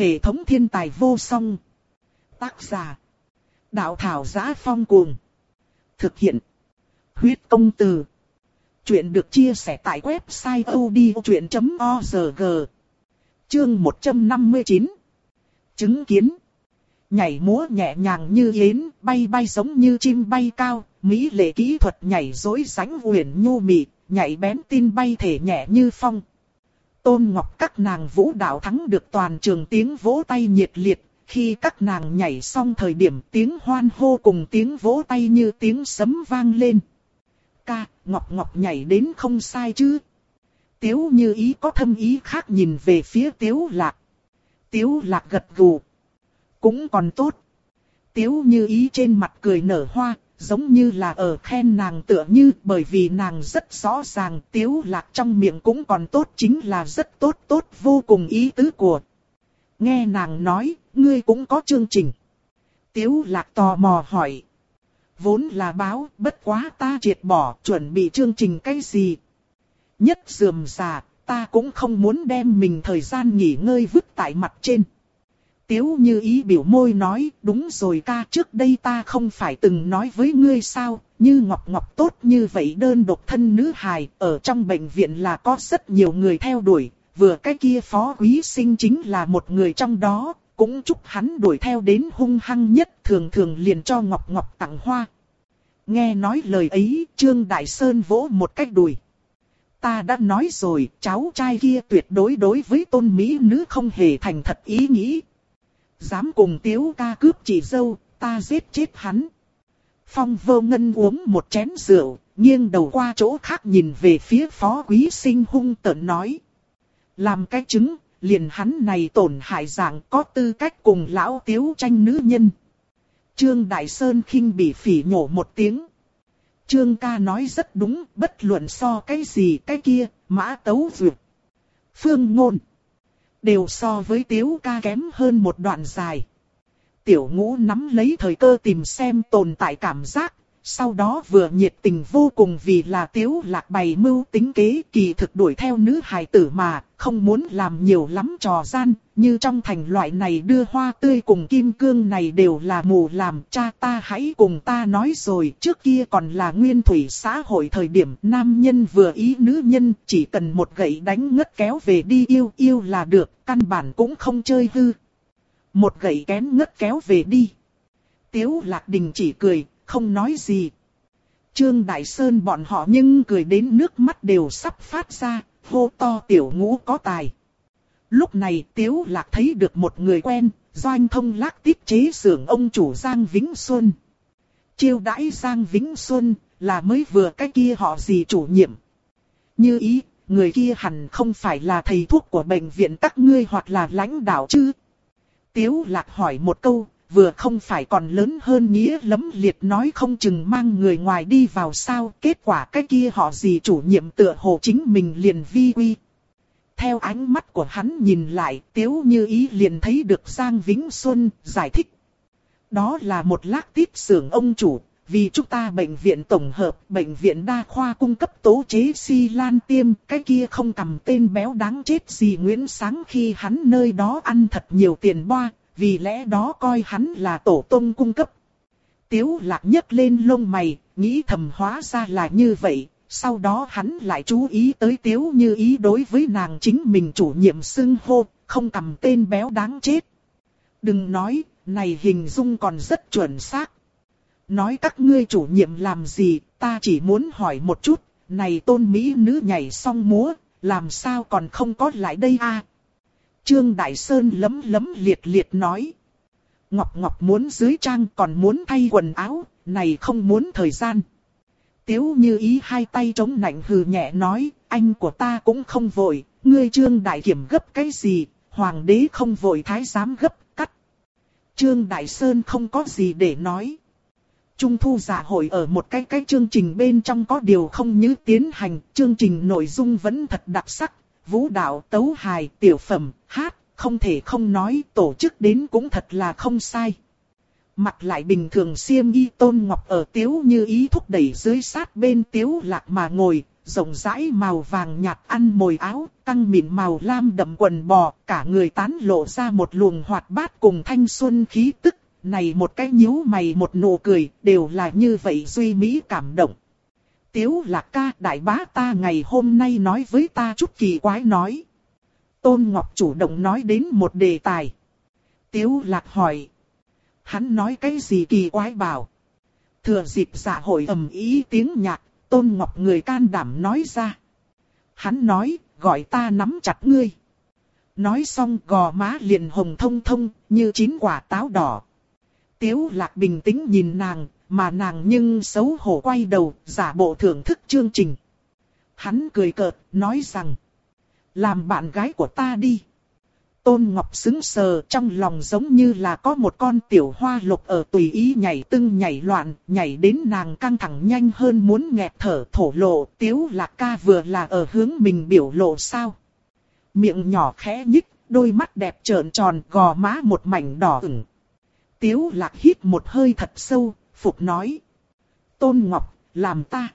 Hệ thống thiên tài vô song. Tác giả. Đạo thảo giá phong cuồng. Thực hiện. Huyết công từ. Chuyện được chia sẻ tại website odchuyện.org. Chương 159. Chứng kiến. Nhảy múa nhẹ nhàng như yến, bay bay giống như chim bay cao, mỹ lệ kỹ thuật nhảy dối sánh huyền nhu mị, nhảy bén tin bay thể nhẹ như phong. Tôn Ngọc các nàng vũ đạo thắng được toàn trường tiếng vỗ tay nhiệt liệt, khi các nàng nhảy xong thời điểm tiếng hoan hô cùng tiếng vỗ tay như tiếng sấm vang lên. Ca, Ngọc Ngọc nhảy đến không sai chứ. Tiếu như ý có thâm ý khác nhìn về phía Tiếu Lạc. Tiếu Lạc gật gù. Cũng còn tốt. Tiếu như ý trên mặt cười nở hoa, giống như là ở khen nàng tựa như bởi vì nàng rất rõ ràng tiếu lạc trong miệng cũng còn tốt chính là rất tốt tốt vô cùng ý tứ của. Nghe nàng nói, ngươi cũng có chương trình. Tiếu lạc tò mò hỏi. Vốn là báo, bất quá ta triệt bỏ, chuẩn bị chương trình cái gì. Nhất dườm già, ta cũng không muốn đem mình thời gian nghỉ ngơi vứt tại mặt trên. Tiếu như ý biểu môi nói, đúng rồi ca trước đây ta không phải từng nói với ngươi sao, như Ngọc Ngọc tốt như vậy đơn độc thân nữ hài, ở trong bệnh viện là có rất nhiều người theo đuổi, vừa cái kia phó quý sinh chính là một người trong đó, cũng chúc hắn đuổi theo đến hung hăng nhất thường thường liền cho Ngọc Ngọc tặng hoa. Nghe nói lời ấy, Trương Đại Sơn vỗ một cách đùi. Ta đã nói rồi, cháu trai kia tuyệt đối đối với tôn mỹ nữ không hề thành thật ý nghĩ, Dám cùng tiếu ca cướp chị dâu, ta giết chết hắn. Phong vô ngân uống một chén rượu, nghiêng đầu qua chỗ khác nhìn về phía phó quý sinh hung tợn nói. Làm cái chứng, liền hắn này tổn hại dạng có tư cách cùng lão tiếu tranh nữ nhân. Trương Đại Sơn khinh bị phỉ nhổ một tiếng. Trương ca nói rất đúng, bất luận so cái gì cái kia, mã tấu duyệt. Phương ngôn. Đều so với tiếu ca kém hơn một đoạn dài. Tiểu ngũ nắm lấy thời cơ tìm xem tồn tại cảm giác, sau đó vừa nhiệt tình vô cùng vì là tiếu lạc bày mưu tính kế kỳ thực đuổi theo nữ hài tử mà, không muốn làm nhiều lắm trò gian, như trong thành loại này đưa hoa tươi cùng kim cương này đều là mù làm cha ta hãy cùng ta nói rồi, trước kia còn là nguyên thủy xã hội thời điểm nam nhân vừa ý nữ nhân chỉ cần một gậy đánh ngất kéo về đi yêu yêu là được, căn bản cũng không chơi hư. Một gậy kén ngất kéo về đi. Tiếu lạc đình chỉ cười, không nói gì. Trương Đại Sơn bọn họ nhưng cười đến nước mắt đều sắp phát ra, hô to tiểu ngũ có tài. Lúc này Tiếu Lạc thấy được một người quen, doanh thông lác tiết chế xưởng ông chủ Giang Vĩnh Xuân. Chiêu đãi Giang Vĩnh Xuân là mới vừa cái kia họ gì chủ nhiệm. Như ý, người kia hẳn không phải là thầy thuốc của bệnh viện các ngươi hoặc là lãnh đạo chứ. Tiếu Lạc hỏi một câu, vừa không phải còn lớn hơn nghĩa lấm liệt nói không chừng mang người ngoài đi vào sao, kết quả cái kia họ gì chủ nhiệm tựa hồ chính mình liền vi quy. Theo ánh mắt của hắn nhìn lại, tiếu như ý liền thấy được Giang Vĩnh Xuân giải thích. Đó là một lác tiếp xưởng ông chủ, vì chúng ta bệnh viện tổng hợp, bệnh viện đa khoa cung cấp tố chế si lan tiêm, cái kia không cầm tên béo đáng chết gì Nguyễn Sáng khi hắn nơi đó ăn thật nhiều tiền boa, vì lẽ đó coi hắn là tổ tông cung cấp. Tiếu lạc nhấc lên lông mày, nghĩ thầm hóa ra là như vậy, sau đó hắn lại chú ý tới tiếu như ý đối với nàng chính mình chủ nhiệm xưng hô, không cầm tên béo đáng chết. Đừng nói, này hình dung còn rất chuẩn xác. Nói các ngươi chủ nhiệm làm gì, ta chỉ muốn hỏi một chút, này tôn mỹ nữ nhảy xong múa, làm sao còn không có lại đây a? Trương Đại Sơn lấm lấm liệt liệt nói. Ngọc Ngọc muốn dưới trang còn muốn thay quần áo, này không muốn thời gian. Tiếu như ý hai tay chống nạnh hừ nhẹ nói, anh của ta cũng không vội, ngươi trương đại kiểm gấp cái gì, hoàng đế không vội thái giám gấp, cắt. Trương Đại Sơn không có gì để nói. Trung thu giả hội ở một cái cái chương trình bên trong có điều không như tiến hành, chương trình nội dung vẫn thật đặc sắc, vũ đạo, tấu hài, tiểu phẩm, hát, không thể không nói tổ chức đến cũng thật là không sai. Mặt lại bình thường siêm y tôn ngọc ở tiếu như ý thúc đẩy dưới sát bên tiếu lạc mà ngồi, rộng rãi màu vàng nhạt ăn mồi áo, căng mịn màu lam đậm quần bò, cả người tán lộ ra một luồng hoạt bát cùng thanh xuân khí tức. Này một cái nhíu mày một nụ cười, đều là như vậy duy mỹ cảm động. Tiếu lạc ca đại bá ta ngày hôm nay nói với ta chút kỳ quái nói. Tôn Ngọc chủ động nói đến một đề tài. Tiếu lạc hỏi. Hắn nói cái gì kỳ quái bảo. Thừa dịp dạ hội ầm ý tiếng nhạc, Tôn Ngọc người can đảm nói ra. Hắn nói, gọi ta nắm chặt ngươi. Nói xong gò má liền hồng thông thông, như chín quả táo đỏ. Tiếu lạc bình tĩnh nhìn nàng, mà nàng nhưng xấu hổ quay đầu, giả bộ thưởng thức chương trình. Hắn cười cợt, nói rằng, làm bạn gái của ta đi. Tôn Ngọc xứng sờ trong lòng giống như là có một con tiểu hoa lục ở tùy ý nhảy tưng nhảy loạn, nhảy đến nàng căng thẳng nhanh hơn muốn nghẹt thở thổ lộ, tiếu lạc ca vừa là ở hướng mình biểu lộ sao. Miệng nhỏ khẽ nhích, đôi mắt đẹp trợn tròn, gò má một mảnh đỏ ửng. Tiếu lạc hít một hơi thật sâu, phục nói. Tôn Ngọc, làm ta.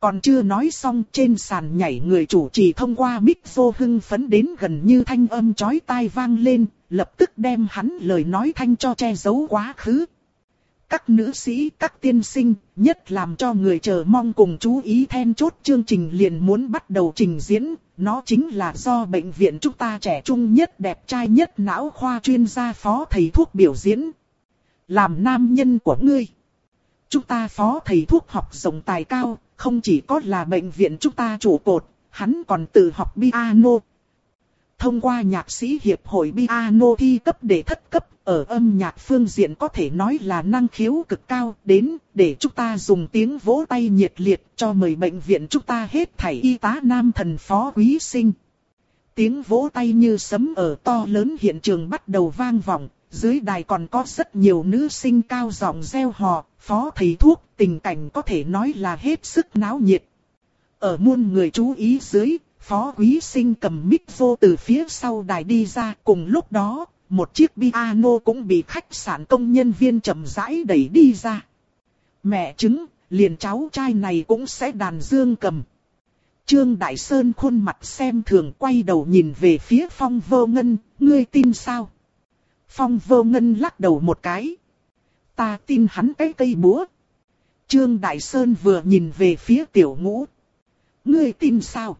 Còn chưa nói xong trên sàn nhảy người chủ trì thông qua mic vô hưng phấn đến gần như thanh âm chói tai vang lên, lập tức đem hắn lời nói thanh cho che giấu quá khứ. Các nữ sĩ, các tiên sinh, nhất làm cho người chờ mong cùng chú ý then chốt chương trình liền muốn bắt đầu trình diễn, nó chính là do bệnh viện chúng ta trẻ trung nhất đẹp trai nhất não khoa chuyên gia phó thầy thuốc biểu diễn. Làm nam nhân của ngươi. Chúng ta phó thầy thuốc học rộng tài cao, không chỉ có là bệnh viện chúng ta trụ cột, hắn còn tự học piano. Thông qua nhạc sĩ hiệp hội piano thi cấp để thất cấp, ở âm nhạc phương diện có thể nói là năng khiếu cực cao, đến để chúng ta dùng tiếng vỗ tay nhiệt liệt cho mời bệnh viện chúng ta hết thảy y tá nam thần phó quý sinh. Tiếng vỗ tay như sấm ở to lớn hiện trường bắt đầu vang vọng, dưới đài còn có rất nhiều nữ sinh cao giọng reo hò, phó thầy thuốc, tình cảnh có thể nói là hết sức náo nhiệt. Ở muôn người chú ý dưới, phó quý sinh cầm mic vô từ phía sau đài đi ra, cùng lúc đó, một chiếc piano cũng bị khách sạn công nhân viên chậm rãi đẩy đi ra. Mẹ chứng, liền cháu trai này cũng sẽ đàn dương cầm. Trương Đại Sơn khuôn mặt xem thường quay đầu nhìn về phía phong vô ngân, ngươi tin sao? Phong vô ngân lắc đầu một cái. Ta tin hắn cái cây búa. Trương Đại Sơn vừa nhìn về phía tiểu ngũ. Ngươi tin sao?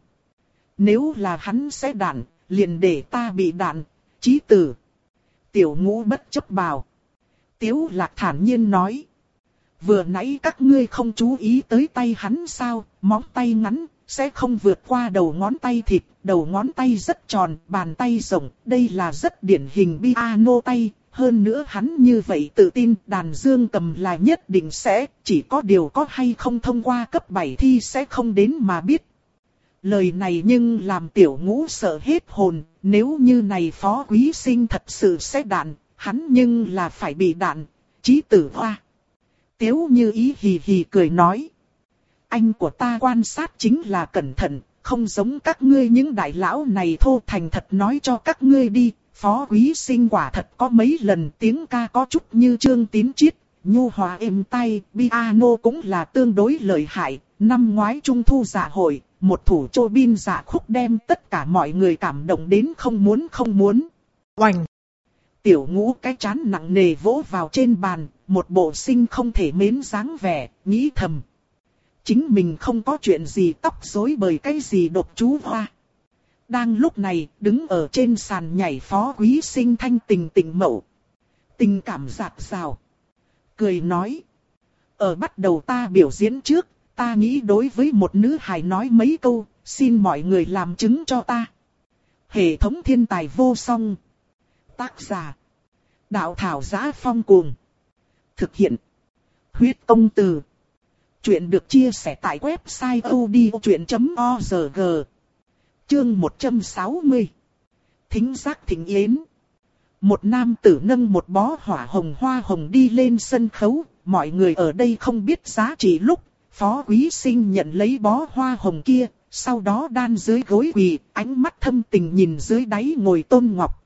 Nếu là hắn sẽ đạn, liền để ta bị đạn, chí tử. Tiểu ngũ bất chấp bào. Tiếu lạc thản nhiên nói. Vừa nãy các ngươi không chú ý tới tay hắn sao, móng tay ngắn, sẽ không vượt qua đầu ngón tay thịt, đầu ngón tay rất tròn, bàn tay rộng, đây là rất điển hình piano tay, hơn nữa hắn như vậy tự tin đàn dương cầm là nhất định sẽ, chỉ có điều có hay không thông qua cấp 7 thi sẽ không đến mà biết. Lời này nhưng làm tiểu ngũ sợ hết hồn, nếu như này phó quý sinh thật sự sẽ đạn, hắn nhưng là phải bị đạn, chí tử hoa. Tiếu như ý hì hì cười nói. Anh của ta quan sát chính là cẩn thận, không giống các ngươi những đại lão này thô thành thật nói cho các ngươi đi. Phó quý sinh quả thật có mấy lần tiếng ca có chút như trương tín chiết, nhu hòa êm tay, piano cũng là tương đối lợi hại. Năm ngoái trung thu giả hội, một thủ chô bin giả khúc đem tất cả mọi người cảm động đến không muốn không muốn. Oành! Tiểu ngũ cái chán nặng nề vỗ vào trên bàn, một bộ sinh không thể mến dáng vẻ, nghĩ thầm chính mình không có chuyện gì tóc rối bởi cái gì độc chú hoa. Đang lúc này, đứng ở trên sàn nhảy phó quý sinh thanh tình tình mậu. Tình cảm giạc rào. Cười nói. Ở bắt đầu ta biểu diễn trước, ta nghĩ đối với một nữ hài nói mấy câu, xin mọi người làm chứng cho ta. Hệ thống thiên tài vô song. Tác giả. Đạo thảo giá phong cuồng. Thực hiện. Huyết công từ. Chuyện được chia sẻ tại website odchuyện.org Chương 160 Thính giác thính yến. Một nam tử nâng một bó hỏa hồng hoa hồng đi lên sân khấu, mọi người ở đây không biết giá trị lúc, phó quý sinh nhận lấy bó hoa hồng kia, sau đó đan dưới gối quỳ, ánh mắt thâm tình nhìn dưới đáy ngồi tôn ngọc.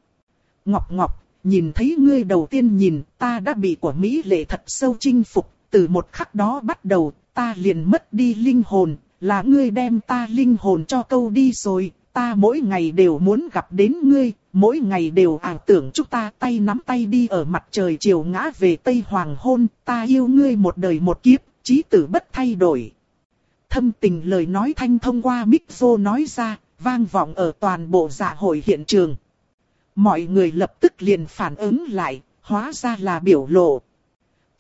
Ngọc ngọc, nhìn thấy ngươi đầu tiên nhìn, ta đã bị của Mỹ lệ thật sâu chinh phục, từ một khắc đó bắt đầu, ta liền mất đi linh hồn, là ngươi đem ta linh hồn cho câu đi rồi, ta mỗi ngày đều muốn gặp đến ngươi, mỗi ngày đều ảo tưởng chúng ta tay nắm tay đi ở mặt trời chiều ngã về Tây Hoàng hôn, ta yêu ngươi một đời một kiếp, chí tử bất thay đổi. Thâm tình lời nói thanh thông qua micro nói ra, vang vọng ở toàn bộ dạ hội hiện trường. Mọi người lập tức liền phản ứng lại, hóa ra là biểu lộ.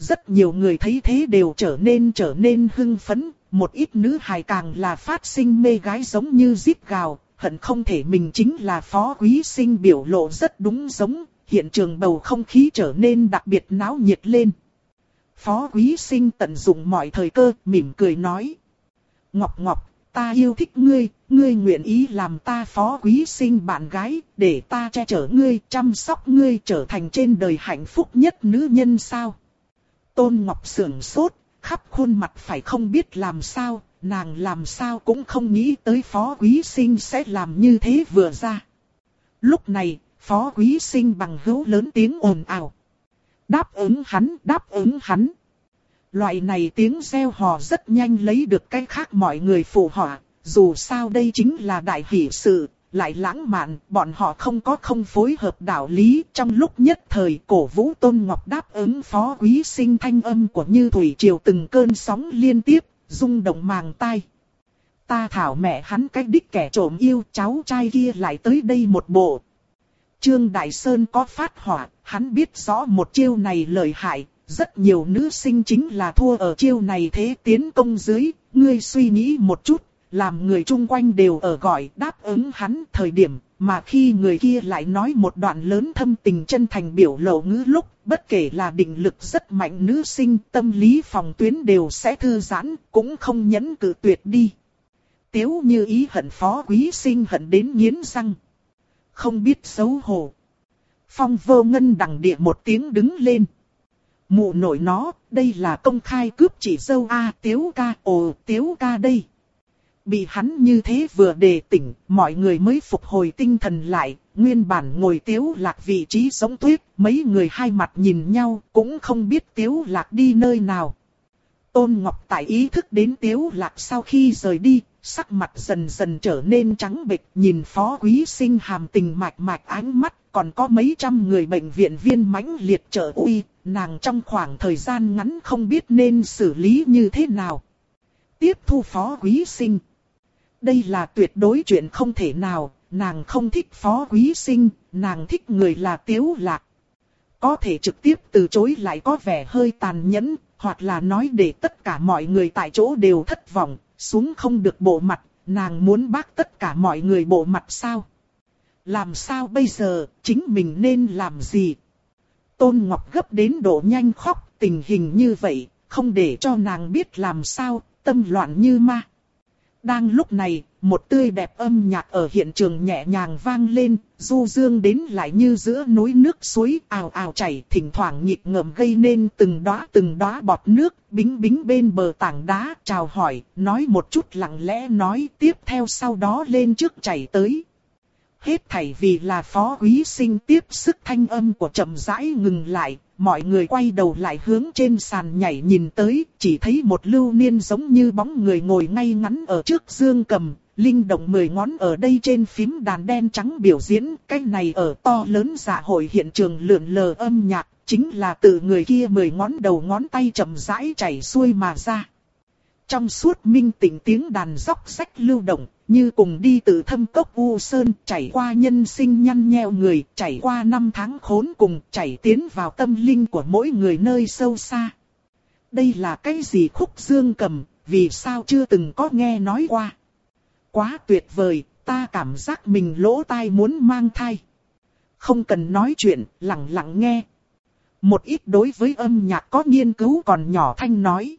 Rất nhiều người thấy thế đều trở nên trở nên hưng phấn, một ít nữ hài càng là phát sinh mê gái giống như giết gào, hận không thể mình chính là phó quý sinh biểu lộ rất đúng giống, hiện trường bầu không khí trở nên đặc biệt náo nhiệt lên. Phó quý sinh tận dụng mọi thời cơ, mỉm cười nói. Ngọc Ngọc, ta yêu thích ngươi, ngươi nguyện ý làm ta phó quý sinh bạn gái, để ta che chở ngươi, chăm sóc ngươi trở thành trên đời hạnh phúc nhất nữ nhân sao. Tôn Ngọc sưởng sốt, khắp khuôn mặt phải không biết làm sao, nàng làm sao cũng không nghĩ tới phó quý sinh sẽ làm như thế vừa ra. Lúc này, phó quý sinh bằng hữu lớn tiếng ồn ào. Đáp ứng hắn, đáp ứng hắn. Loại này tiếng reo hò rất nhanh lấy được cái khác mọi người phụ họa, dù sao đây chính là đại hỷ sự, lại lãng mạn, bọn họ không có không phối hợp đạo lý. Trong lúc nhất thời cổ vũ Tôn Ngọc đáp ứng phó quý sinh thanh âm của Như Thủy Triều từng cơn sóng liên tiếp, rung động màng tai. Ta thảo mẹ hắn cách đích kẻ trộm yêu cháu trai kia lại tới đây một bộ. Trương Đại Sơn có phát hỏa, hắn biết rõ một chiêu này lợi hại, rất nhiều nữ sinh chính là thua ở chiêu này thế tiến công dưới, ngươi suy nghĩ một chút, làm người chung quanh đều ở gọi đáp ứng hắn thời điểm, mà khi người kia lại nói một đoạn lớn thâm tình chân thành biểu lộ ngữ lúc, bất kể là định lực rất mạnh nữ sinh, tâm lý phòng tuyến đều sẽ thư giãn, cũng không nhẫn cự tuyệt đi. Tiếu như ý hận phó quý sinh hận đến nghiến răng. Không biết xấu hổ. Phong vô ngân đằng địa một tiếng đứng lên. Mụ nổi nó, đây là công khai cướp chỉ dâu A tiếu ca, ồ tiếu ca đây. Bị hắn như thế vừa đề tỉnh, mọi người mới phục hồi tinh thần lại, nguyên bản ngồi tiếu lạc vị trí sống tuyết, mấy người hai mặt nhìn nhau, cũng không biết tiếu lạc đi nơi nào. Tôn Ngọc tại ý thức đến tiếu lạc sau khi rời đi, sắc mặt dần dần trở nên trắng bệch, nhìn phó quý sinh hàm tình mạch mạch ánh mắt, còn có mấy trăm người bệnh viện viên mãnh liệt trợ uy, nàng trong khoảng thời gian ngắn không biết nên xử lý như thế nào. Tiếp thu phó quý sinh. Đây là tuyệt đối chuyện không thể nào, nàng không thích phó quý sinh, nàng thích người là tiếu lạc. Có thể trực tiếp từ chối lại có vẻ hơi tàn nhẫn, hoặc là nói để tất cả mọi người tại chỗ đều thất vọng, xuống không được bộ mặt, nàng muốn bác tất cả mọi người bộ mặt sao? Làm sao bây giờ, chính mình nên làm gì? Tôn Ngọc gấp đến độ nhanh khóc, tình hình như vậy, không để cho nàng biết làm sao, tâm loạn như ma. Đang lúc này, một tươi đẹp âm nhạc ở hiện trường nhẹ nhàng vang lên, du dương đến lại như giữa núi nước suối ào ào chảy, thỉnh thoảng nhịp ngầm gây nên từng đóa từng đóa bọt nước, bính bính bên bờ tảng đá, chào hỏi, nói một chút lặng lẽ nói, tiếp theo sau đó lên trước chảy tới. Hết thảy vì là phó quý sinh tiếp sức thanh âm của chậm rãi ngừng lại, mọi người quay đầu lại hướng trên sàn nhảy nhìn tới, chỉ thấy một lưu niên giống như bóng người ngồi ngay ngắn ở trước dương cầm, linh động mười ngón ở đây trên phím đàn đen trắng biểu diễn, cái này ở to lớn dạ hội hiện trường lượn lờ âm nhạc, chính là từ người kia mười ngón đầu ngón tay chậm rãi chảy xuôi mà ra. Trong suốt minh tỉnh tiếng đàn dốc sách lưu động, như cùng đi từ thâm cốc U Sơn, chảy qua nhân sinh nhăn nheo người, chảy qua năm tháng khốn cùng, chảy tiến vào tâm linh của mỗi người nơi sâu xa. Đây là cái gì khúc dương cầm, vì sao chưa từng có nghe nói qua. Quá tuyệt vời, ta cảm giác mình lỗ tai muốn mang thai. Không cần nói chuyện, lặng lặng nghe. Một ít đối với âm nhạc có nghiên cứu còn nhỏ thanh nói.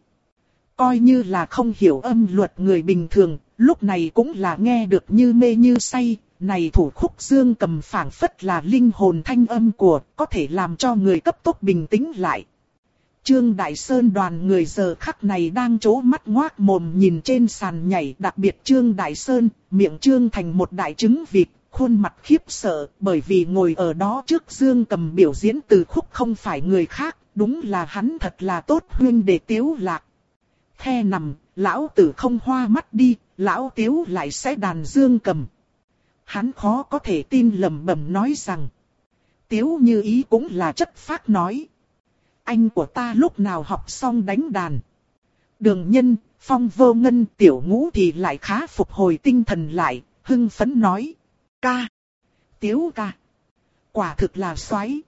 Coi như là không hiểu âm luật người bình thường, lúc này cũng là nghe được như mê như say, này thủ khúc dương cầm phảng phất là linh hồn thanh âm của, có thể làm cho người cấp tốc bình tĩnh lại. Trương Đại Sơn đoàn người giờ khắc này đang chố mắt ngoác mồm nhìn trên sàn nhảy đặc biệt Trương Đại Sơn, miệng Trương thành một đại trứng vịt, khuôn mặt khiếp sợ bởi vì ngồi ở đó trước Dương cầm biểu diễn từ khúc không phải người khác, đúng là hắn thật là tốt huyên để tiếu lạc. Khe nằm, lão tử không hoa mắt đi, lão tiếu lại sẽ đàn dương cầm. Hắn khó có thể tin lầm bầm nói rằng, tiếu như ý cũng là chất phác nói. Anh của ta lúc nào học xong đánh đàn. Đường nhân, phong vô ngân tiểu ngũ thì lại khá phục hồi tinh thần lại, hưng phấn nói. Ca. Tiếu ca. Quả thực là xoáy.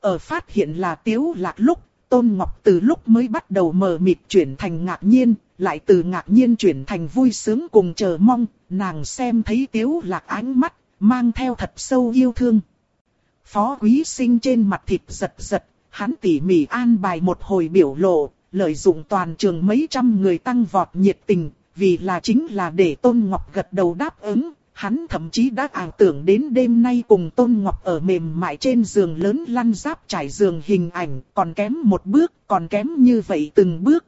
Ở phát hiện là tiếu lạc lúc, Tôn Ngọc từ lúc mới bắt đầu mờ mịt chuyển thành ngạc nhiên, lại từ ngạc nhiên chuyển thành vui sướng cùng chờ mong, nàng xem thấy tiếu lạc ánh mắt, mang theo thật sâu yêu thương. Phó quý sinh trên mặt thịt giật giật, hắn tỉ mỉ an bài một hồi biểu lộ, lợi dụng toàn trường mấy trăm người tăng vọt nhiệt tình, vì là chính là để Tôn Ngọc gật đầu đáp ứng, hắn thậm chí đã ảo tưởng đến đêm nay cùng Tôn Ngọc ở mềm mại trên giường lớn lăn giáp trải giường hình ảnh, còn kém một bước, còn kém như vậy từng bước.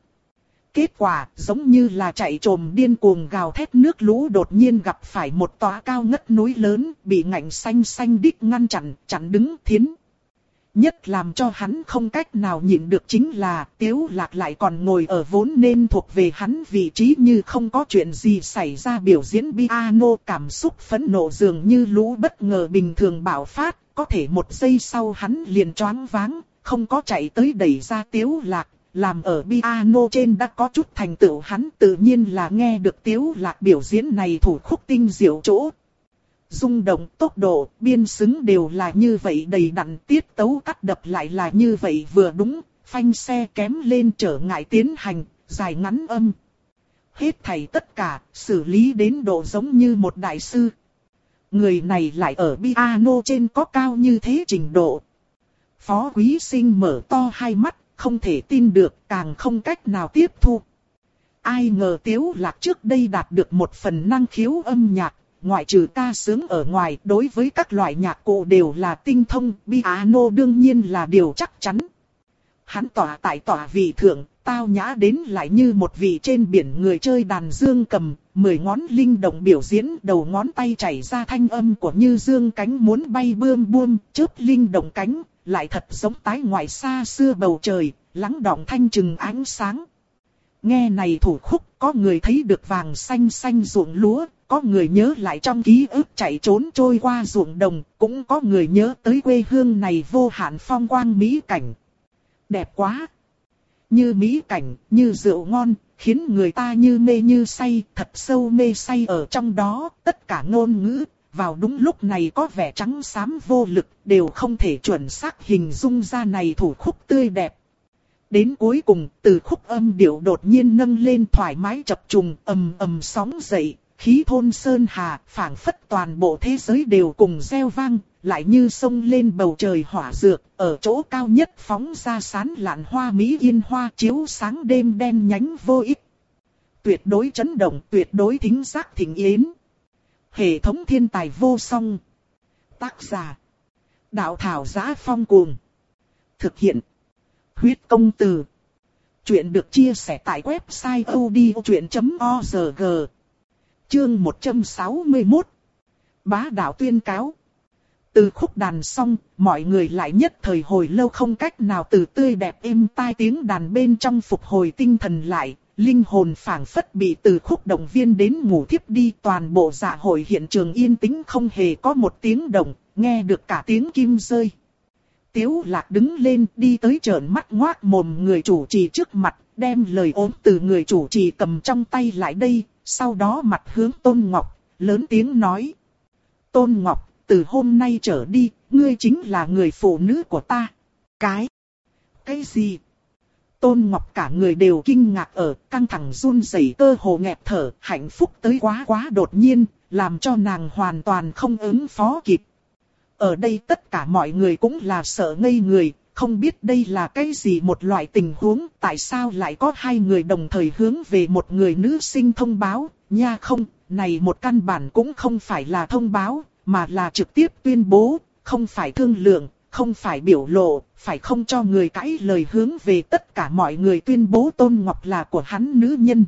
Kết quả, giống như là chạy trồm điên cuồng gào thét nước lũ đột nhiên gặp phải một tòa cao ngất núi lớn, bị ngạnh xanh xanh đích ngăn chặn, chặn đứng thiến. Nhất làm cho hắn không cách nào nhịn được chính là Tiếu Lạc lại còn ngồi ở vốn nên thuộc về hắn vị trí như không có chuyện gì xảy ra biểu diễn piano cảm xúc phẫn nộ dường như lũ bất ngờ bình thường bạo phát, có thể một giây sau hắn liền choáng váng, không có chạy tới đẩy ra Tiếu Lạc, làm ở piano trên đã có chút thành tựu hắn tự nhiên là nghe được Tiếu Lạc biểu diễn này thủ khúc tinh diệu chỗ, rung động tốc độ, biên xứng đều là như vậy đầy đặn tiết tấu cắt đập lại là như vậy vừa đúng, phanh xe kém lên trở ngại tiến hành, dài ngắn âm. Hết thảy tất cả, xử lý đến độ giống như một đại sư. Người này lại ở piano trên có cao như thế trình độ. Phó quý sinh mở to hai mắt, không thể tin được, càng không cách nào tiếp thu. Ai ngờ tiếu lạc trước đây đạt được một phần năng khiếu âm nhạc, ngoại trừ ca sướng ở ngoài, đối với các loại nhạc cụ đều là tinh thông, piano đương nhiên là điều chắc chắn. Hắn tỏa tại tỏa vị thượng, tao nhã đến lại như một vị trên biển người chơi đàn dương cầm, mười ngón linh động biểu diễn đầu ngón tay chảy ra thanh âm của như dương cánh muốn bay bươm buông, chớp linh động cánh, lại thật giống tái ngoại xa xưa bầu trời, lắng động thanh trừng ánh sáng. Nghe này thủ khúc có người thấy được vàng xanh xanh ruộng lúa, có người nhớ lại trong ký ức chạy trốn trôi qua ruộng đồng, cũng có người nhớ tới quê hương này vô hạn phong quang mỹ cảnh. Đẹp quá! Như mỹ cảnh, như rượu ngon, khiến người ta như mê như say, thật sâu mê say ở trong đó, tất cả ngôn ngữ, vào đúng lúc này có vẻ trắng xám vô lực, đều không thể chuẩn xác hình dung ra này thủ khúc tươi đẹp. Đến cuối cùng, từ khúc âm điệu đột nhiên nâng lên thoải mái chập trùng, ầm ầm sóng dậy, khí thôn sơn hà, phảng phất toàn bộ thế giới đều cùng gieo vang, lại như sông lên bầu trời hỏa dược, ở chỗ cao nhất phóng ra sán lạn hoa mỹ yên hoa chiếu sáng đêm đen nhánh vô ích. Tuyệt đối chấn động, tuyệt đối thính giác thỉnh yến. Hệ thống thiên tài vô song. Tác giả. Đạo thảo giá phong cuồng. Thực hiện. Huyết công từ. Chuyện được chia sẻ tại website odchuyện.org. Chương 161 Bá đạo tuyên cáo Từ khúc đàn xong, mọi người lại nhất thời hồi lâu không cách nào từ tươi đẹp êm tai tiếng đàn bên trong phục hồi tinh thần lại, linh hồn phảng phất bị từ khúc động viên đến ngủ thiếp đi toàn bộ dạ hội hiện trường yên tĩnh không hề có một tiếng động, nghe được cả tiếng kim rơi. Tiếu lạc đứng lên đi tới trợn mắt ngoác mồm người chủ trì trước mặt, đem lời ốm từ người chủ trì cầm trong tay lại đây, sau đó mặt hướng Tôn Ngọc, lớn tiếng nói. Tôn Ngọc, từ hôm nay trở đi, ngươi chính là người phụ nữ của ta. Cái? Cái gì? Tôn Ngọc cả người đều kinh ngạc ở, căng thẳng run rẩy cơ hồ nghẹt thở, hạnh phúc tới quá quá đột nhiên, làm cho nàng hoàn toàn không ứng phó kịp. Ở đây tất cả mọi người cũng là sợ ngây người, không biết đây là cái gì một loại tình huống, tại sao lại có hai người đồng thời hướng về một người nữ sinh thông báo, nha không, này một căn bản cũng không phải là thông báo, mà là trực tiếp tuyên bố, không phải thương lượng, không phải biểu lộ, phải không cho người cãi lời hướng về tất cả mọi người tuyên bố Tôn Ngọc là của hắn nữ nhân.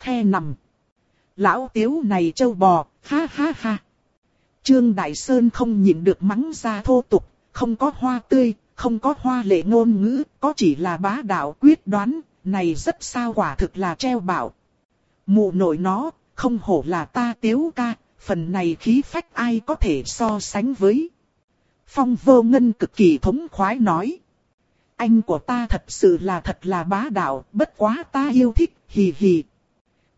The nằm. Lão tiếu này châu bò, ha ha ha. Trương Đại Sơn không nhịn được mắng ra thô tục, không có hoa tươi, không có hoa lệ ngôn ngữ, có chỉ là bá đạo quyết đoán, này rất sao quả thực là treo bảo. Mụ nội nó, không hổ là ta tiếu ca, phần này khí phách ai có thể so sánh với. Phong vô ngân cực kỳ thống khoái nói. Anh của ta thật sự là thật là bá đạo, bất quá ta yêu thích, hì hì.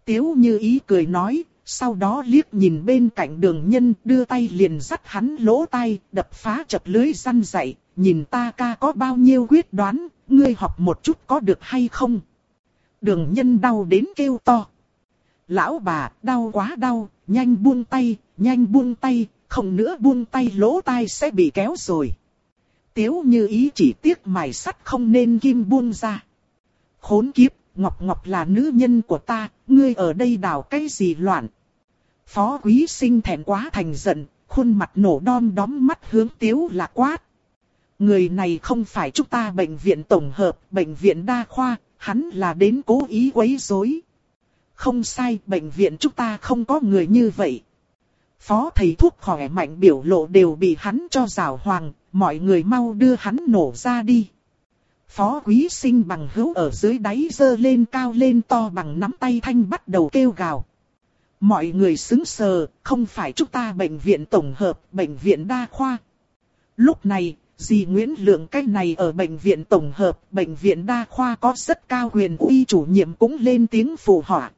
Tiếu như ý cười nói, sau đó liếc nhìn bên cạnh đường nhân đưa tay liền dắt hắn lỗ tay, đập phá chập lưới răn dậy, nhìn ta ca có bao nhiêu quyết đoán, ngươi học một chút có được hay không. Đường nhân đau đến kêu to. Lão bà, đau quá đau, nhanh buông tay, nhanh buông tay, không nữa buông tay lỗ tai sẽ bị kéo rồi. Tiếu như ý chỉ tiếc mài sắt không nên kim buông ra. Khốn kiếp, Ngọc Ngọc là nữ nhân của ta, ngươi ở đây đào cái gì loạn. Phó quý sinh thẹn quá thành giận, khuôn mặt nổ đom đóm mắt hướng tiếu là quát. Người này không phải chúng ta bệnh viện tổng hợp, bệnh viện đa khoa, hắn là đến cố ý quấy rối. Không sai, bệnh viện chúng ta không có người như vậy. Phó thầy thuốc khỏe mạnh biểu lộ đều bị hắn cho rào hoàng, mọi người mau đưa hắn nổ ra đi. Phó quý sinh bằng hữu ở dưới đáy dơ lên cao lên to bằng nắm tay thanh bắt đầu kêu gào. Mọi người xứng sờ, không phải chúng ta bệnh viện tổng hợp, bệnh viện đa khoa. Lúc này, dì Nguyễn Lượng cách này ở bệnh viện tổng hợp, bệnh viện đa khoa có rất cao quyền uy chủ nhiệm cũng lên tiếng phù họa.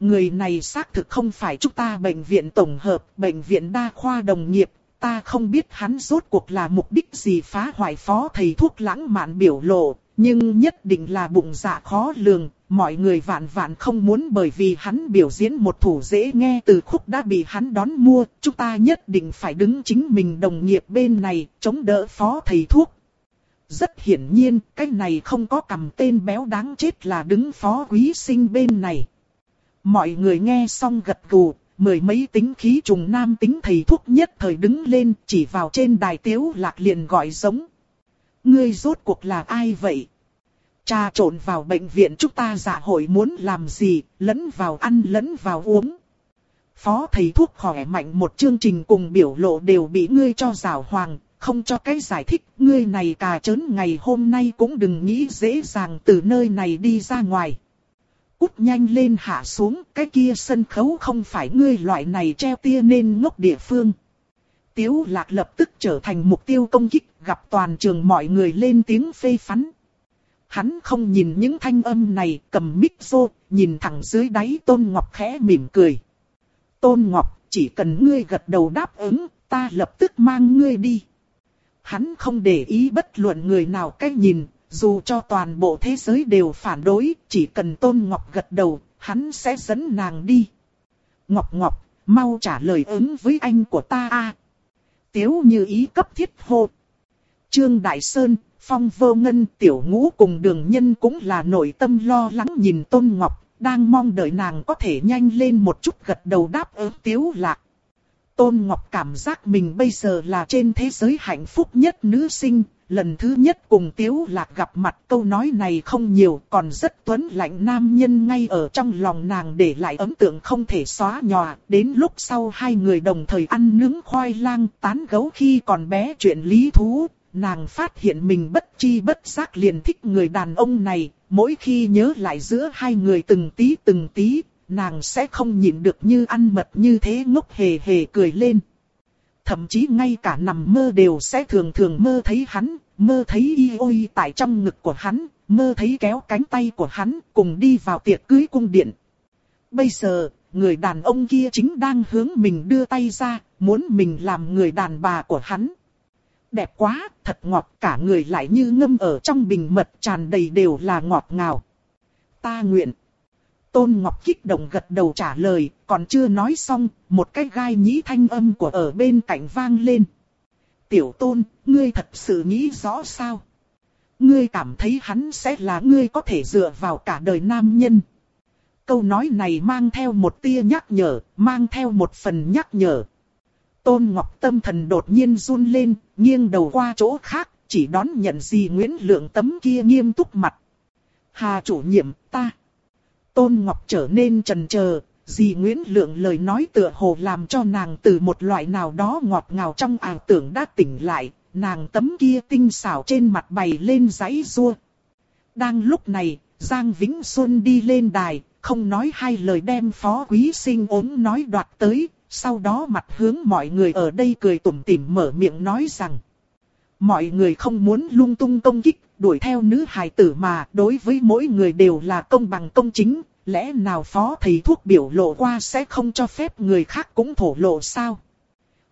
Người này xác thực không phải chúng ta bệnh viện tổng hợp, bệnh viện đa khoa đồng nghiệp, ta không biết hắn rốt cuộc là mục đích gì phá hoại phó thầy thuốc lãng mạn biểu lộ, nhưng nhất định là bụng dạ khó lường, mọi người vạn vạn không muốn bởi vì hắn biểu diễn một thủ dễ nghe từ khúc đã bị hắn đón mua, chúng ta nhất định phải đứng chính mình đồng nghiệp bên này, chống đỡ phó thầy thuốc. Rất hiển nhiên, cái này không có cầm tên béo đáng chết là đứng phó quý sinh bên này. Mọi người nghe xong gật gù, mười mấy tính khí trùng nam tính thầy thuốc nhất thời đứng lên chỉ vào trên đài tiếu lạc liền gọi giống. Ngươi rốt cuộc là ai vậy? Cha trộn vào bệnh viện chúng ta dạ hội muốn làm gì, lẫn vào ăn lẫn vào uống. Phó thầy thuốc khỏe mạnh một chương trình cùng biểu lộ đều bị ngươi cho rào hoàng, không cho cái giải thích. Ngươi này cà chớn ngày hôm nay cũng đừng nghĩ dễ dàng từ nơi này đi ra ngoài. Cút nhanh lên hạ xuống, cái kia sân khấu không phải ngươi loại này treo tia nên ngốc địa phương. Tiếu lạc lập tức trở thành mục tiêu công kích, gặp toàn trường mọi người lên tiếng phê phán. Hắn không nhìn những thanh âm này, cầm mic vô, nhìn thẳng dưới đáy Tôn Ngọc khẽ mỉm cười. Tôn Ngọc, chỉ cần ngươi gật đầu đáp ứng, ta lập tức mang ngươi đi. Hắn không để ý bất luận người nào cách nhìn, dù cho toàn bộ thế giới đều phản đối, chỉ cần Tôn Ngọc gật đầu, hắn sẽ dẫn nàng đi. Ngọc Ngọc, mau trả lời ứng với anh của ta a. Tiếu như ý cấp thiết hô. Trương Đại Sơn, Phong Vô Ngân, Tiểu Ngũ cùng đường nhân cũng là nội tâm lo lắng nhìn Tôn Ngọc, đang mong đợi nàng có thể nhanh lên một chút gật đầu đáp ứng Tiếu Lạc. Tôn Ngọc cảm giác mình bây giờ là trên thế giới hạnh phúc nhất nữ sinh, lần thứ nhất cùng Tiếu Lạc gặp mặt câu nói này không nhiều còn rất tuấn lạnh nam nhân ngay ở trong lòng nàng để lại ấn tượng không thể xóa nhòa. Đến lúc sau hai người đồng thời ăn nướng khoai lang tán gấu khi còn bé chuyện lý thú, nàng phát hiện mình bất chi bất giác liền thích người đàn ông này, mỗi khi nhớ lại giữa hai người từng tí từng tí, nàng sẽ không nhịn được như ăn mật như thế ngốc hề hề cười lên. Thậm chí ngay cả nằm mơ đều sẽ thường thường mơ thấy hắn, mơ thấy y ôi tại trong ngực của hắn, mơ thấy kéo cánh tay của hắn cùng đi vào tiệc cưới cung điện. Bây giờ, người đàn ông kia chính đang hướng mình đưa tay ra, muốn mình làm người đàn bà của hắn đẹp quá, thật ngọt cả người lại như ngâm ở trong bình mật tràn đầy đều là ngọt ngào. Ta nguyện. Tôn Ngọc kích động gật đầu trả lời, còn chưa nói xong, một cái gai nhĩ thanh âm của ở bên cạnh vang lên. Tiểu Tôn, ngươi thật sự nghĩ rõ sao? Ngươi cảm thấy hắn sẽ là ngươi có thể dựa vào cả đời nam nhân. Câu nói này mang theo một tia nhắc nhở, mang theo một phần nhắc nhở. Tôn Ngọc tâm thần đột nhiên run lên, nghiêng đầu qua chỗ khác, chỉ đón nhận gì Nguyễn Lượng tấm kia nghiêm túc mặt. Hà chủ nhiệm, ta. Tôn Ngọc trở nên trần chờ dì Nguyễn Lượng lời nói tựa hồ làm cho nàng từ một loại nào đó ngọt ngào trong ảo tưởng đã tỉnh lại, nàng tấm kia tinh xảo trên mặt bày lên giấy rua. Đang lúc này, Giang Vĩnh Xuân đi lên đài, không nói hai lời đem phó quý sinh ốm nói đoạt tới, sau đó mặt hướng mọi người ở đây cười tủm tỉm mở miệng nói rằng. Mọi người không muốn lung tung công kích, đuổi theo nữ hài tử mà đối với mỗi người đều là công bằng công chính, lẽ nào phó thầy thuốc biểu lộ qua sẽ không cho phép người khác cũng thổ lộ sao?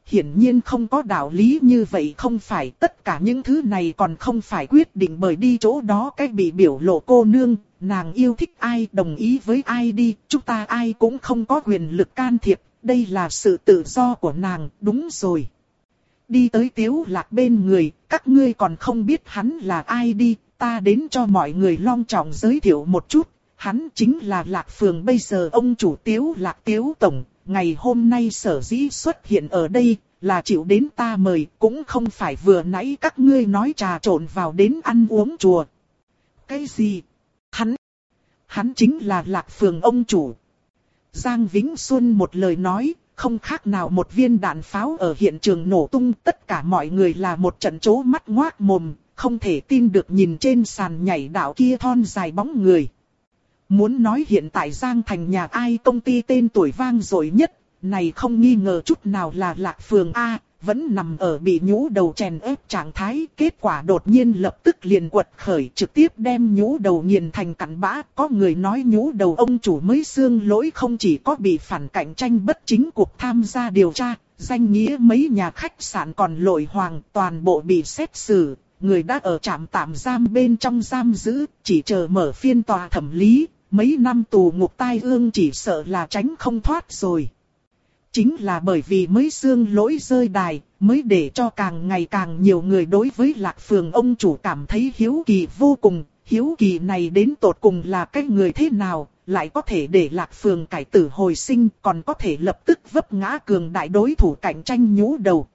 Hiển nhiên không có đạo lý như vậy không phải tất cả những thứ này còn không phải quyết định bởi đi chỗ đó cách bị biểu lộ cô nương, nàng yêu thích ai đồng ý với ai đi, chúng ta ai cũng không có quyền lực can thiệp, đây là sự tự do của nàng, đúng rồi. Đi tới tiếu lạc bên người, các ngươi còn không biết hắn là ai đi, ta đến cho mọi người long trọng giới thiệu một chút, hắn chính là lạc phường bây giờ ông chủ tiếu lạc tiếu tổng, ngày hôm nay sở dĩ xuất hiện ở đây, là chịu đến ta mời, cũng không phải vừa nãy các ngươi nói trà trộn vào đến ăn uống chùa. Cái gì? Hắn? Hắn chính là lạc phường ông chủ. Giang Vĩnh Xuân một lời nói, không khác nào một viên đạn pháo ở hiện trường nổ tung, tất cả mọi người là một trận chố mắt ngoác mồm, không thể tin được nhìn trên sàn nhảy đạo kia thon dài bóng người. Muốn nói hiện tại Giang Thành nhà ai công ty tên tuổi vang dội nhất, này không nghi ngờ chút nào là Lạc Phường A, vẫn nằm ở bị nhũ đầu chèn ép trạng thái, kết quả đột nhiên lập tức liền quật khởi trực tiếp đem nhũ đầu nghiền thành cặn bã. Có người nói nhũ đầu ông chủ mới xương lỗi không chỉ có bị phản cạnh tranh bất chính cuộc tham gia điều tra, danh nghĩa mấy nhà khách sạn còn lội hoàng toàn bộ bị xét xử. Người đã ở trạm tạm giam bên trong giam giữ, chỉ chờ mở phiên tòa thẩm lý, mấy năm tù ngục tai ương chỉ sợ là tránh không thoát rồi. Chính là bởi vì mới xương lỗi rơi đài, mới để cho càng ngày càng nhiều người đối với lạc phường ông chủ cảm thấy hiếu kỳ vô cùng. Hiếu kỳ này đến tột cùng là cái người thế nào, lại có thể để lạc phường cải tử hồi sinh, còn có thể lập tức vấp ngã cường đại đối thủ cạnh tranh nhũ đầu.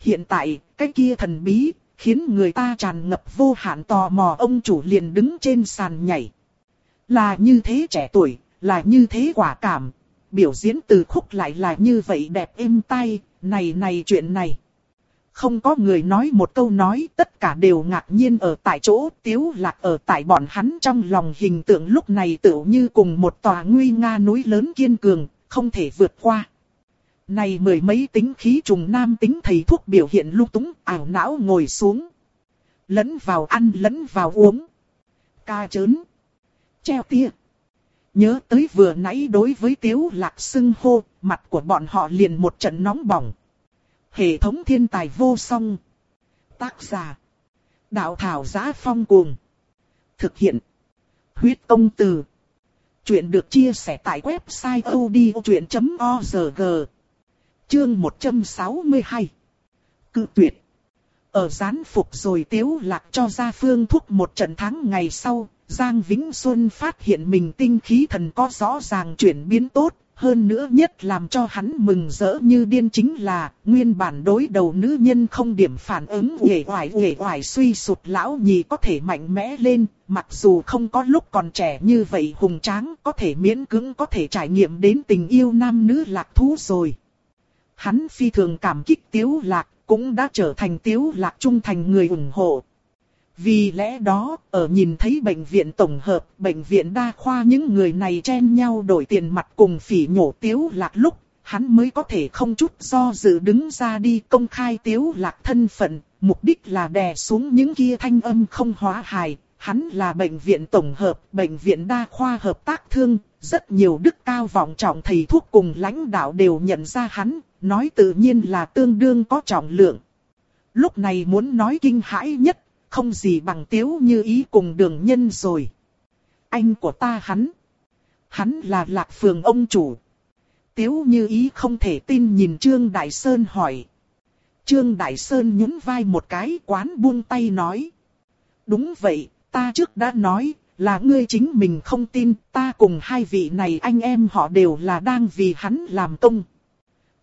Hiện tại, cái kia thần bí, khiến người ta tràn ngập vô hạn tò mò ông chủ liền đứng trên sàn nhảy. Là như thế trẻ tuổi, là như thế quả cảm, biểu diễn từ khúc lại là như vậy đẹp êm tai, này này chuyện này. Không có người nói một câu nói, tất cả đều ngạc nhiên ở tại chỗ, tiếu lạc ở tại bọn hắn trong lòng hình tượng lúc này tựu như cùng một tòa nguy nga núi lớn kiên cường, không thể vượt qua. Này mười mấy tính khí trùng nam tính thầy thuốc biểu hiện lung túng, ảo não ngồi xuống. Lẫn vào ăn lẫn vào uống. Ca chớn. Treo tia. Nhớ tới vừa nãy đối với tiếu lạc xưng hô, mặt của bọn họ liền một trận nóng bỏng. Hệ thống thiên tài vô song. Tác giả. Đạo thảo giá phong cuồng. Thực hiện. Huyết công từ. Chuyện được chia sẻ tại website odchuyện.org. Chương 162. Cự tuyệt. Ở gián phục rồi tiếu lạc cho ra phương thuốc một trận tháng ngày sau, Giang Vĩnh Xuân phát hiện mình tinh khí thần có rõ ràng chuyển biến tốt, hơn nữa nhất làm cho hắn mừng rỡ như điên chính là, nguyên bản đối đầu nữ nhân không điểm phản ứng uể oải uể oải suy sụt lão nhì có thể mạnh mẽ lên, mặc dù không có lúc còn trẻ như vậy hùng tráng, có thể miễn cưỡng có thể trải nghiệm đến tình yêu nam nữ lạc thú rồi. Hắn phi thường cảm kích tiếu lạc, cũng đã trở thành tiếu lạc trung thành người ủng hộ, vì lẽ đó, ở nhìn thấy bệnh viện tổng hợp, bệnh viện đa khoa những người này chen nhau đổi tiền mặt cùng phỉ nhổ tiếu lạc lúc, hắn mới có thể không chút do dự đứng ra đi công khai tiếu lạc thân phận, mục đích là đè xuống những kia thanh âm không hóa hài. Hắn là bệnh viện tổng hợp, bệnh viện đa khoa hợp tác thương, rất nhiều đức cao vọng trọng thầy thuốc cùng lãnh đạo đều nhận ra hắn, nói tự nhiên là tương đương có trọng lượng. Lúc này muốn nói kinh hãi nhất không gì bằng tiếu như ý cùng đường nhân rồi. Anh của ta hắn. Hắn là lạc phường ông chủ. Tiếu như ý không thể tin nhìn Trương Đại Sơn hỏi. Trương Đại Sơn nhún vai một cái quán buông tay nói. Đúng vậy, ta trước đã nói, là ngươi chính mình không tin, ta cùng hai vị này anh em họ đều là đang vì hắn làm công.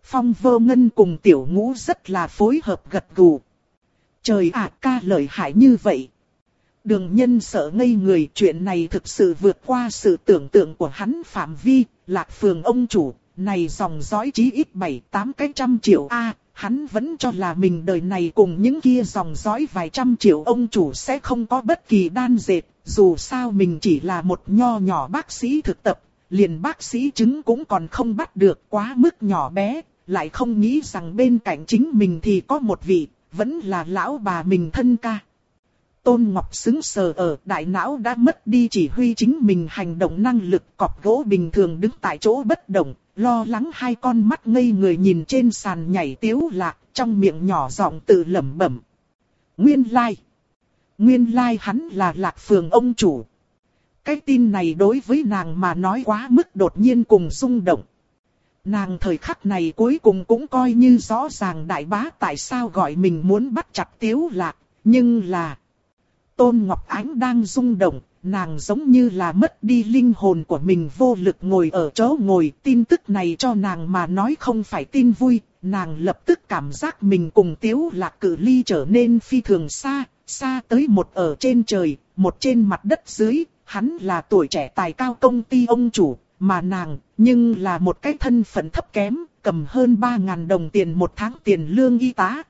Phong vơ ngân cùng tiểu ngũ rất là phối hợp gật gù. Trời ạ ca lợi hại như vậy. Đường nhân sợ ngây người chuyện này thực sự vượt qua sự tưởng tượng của hắn phạm vi, lạc phường ông chủ, này dòng dõi chí ít 7-8 cái trăm triệu A, hắn vẫn cho là mình đời này cùng những kia dòng dõi vài trăm triệu ông chủ sẽ không có bất kỳ đan dệt, dù sao mình chỉ là một nho nhỏ bác sĩ thực tập, liền bác sĩ chứng cũng còn không bắt được quá mức nhỏ bé, lại không nghĩ rằng bên cạnh chính mình thì có một vị, vẫn là lão bà mình thân ca. Tôn Ngọc xứng sờ ở đại não đã mất đi chỉ huy chính mình hành động năng lực cọp gỗ bình thường đứng tại chỗ bất động, lo lắng hai con mắt ngây người nhìn trên sàn nhảy tiếu lạc, trong miệng nhỏ giọng tự lẩm bẩm. Nguyên lai. Nguyên lai hắn là lạc phường ông chủ. Cái tin này đối với nàng mà nói quá mức đột nhiên cùng rung động. Nàng thời khắc này cuối cùng cũng coi như rõ ràng đại bá tại sao gọi mình muốn bắt chặt tiếu lạc, nhưng là... Tôn Ngọc Ánh đang rung động, nàng giống như là mất đi linh hồn của mình vô lực ngồi ở chỗ ngồi. Tin tức này cho nàng mà nói không phải tin vui, nàng lập tức cảm giác mình cùng tiếu lạc cử ly trở nên phi thường xa, xa tới một ở trên trời, một trên mặt đất dưới, hắn là tuổi trẻ tài cao công ty ông chủ, mà nàng, nhưng là một cái thân phận thấp kém, cầm hơn 3.000 đồng tiền một tháng tiền lương y tá.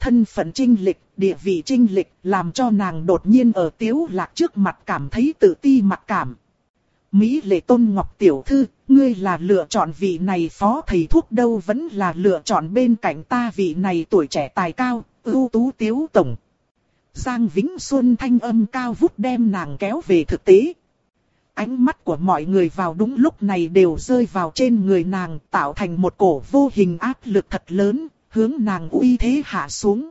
Thân phận trinh lịch, địa vị trinh lịch, làm cho nàng đột nhiên ở tiếu lạc trước mặt cảm thấy tự ti mặc cảm. Mỹ lệ tôn ngọc tiểu thư, ngươi là lựa chọn vị này phó thầy thuốc đâu vẫn là lựa chọn bên cạnh ta vị này tuổi trẻ tài cao, ưu tú tiếu tổng. Giang Vĩnh Xuân thanh âm cao vút đem nàng kéo về thực tế. Ánh mắt của mọi người vào đúng lúc này đều rơi vào trên người nàng tạo thành một cổ vô hình áp lực thật lớn, hướng nàng uy thế hạ xuống.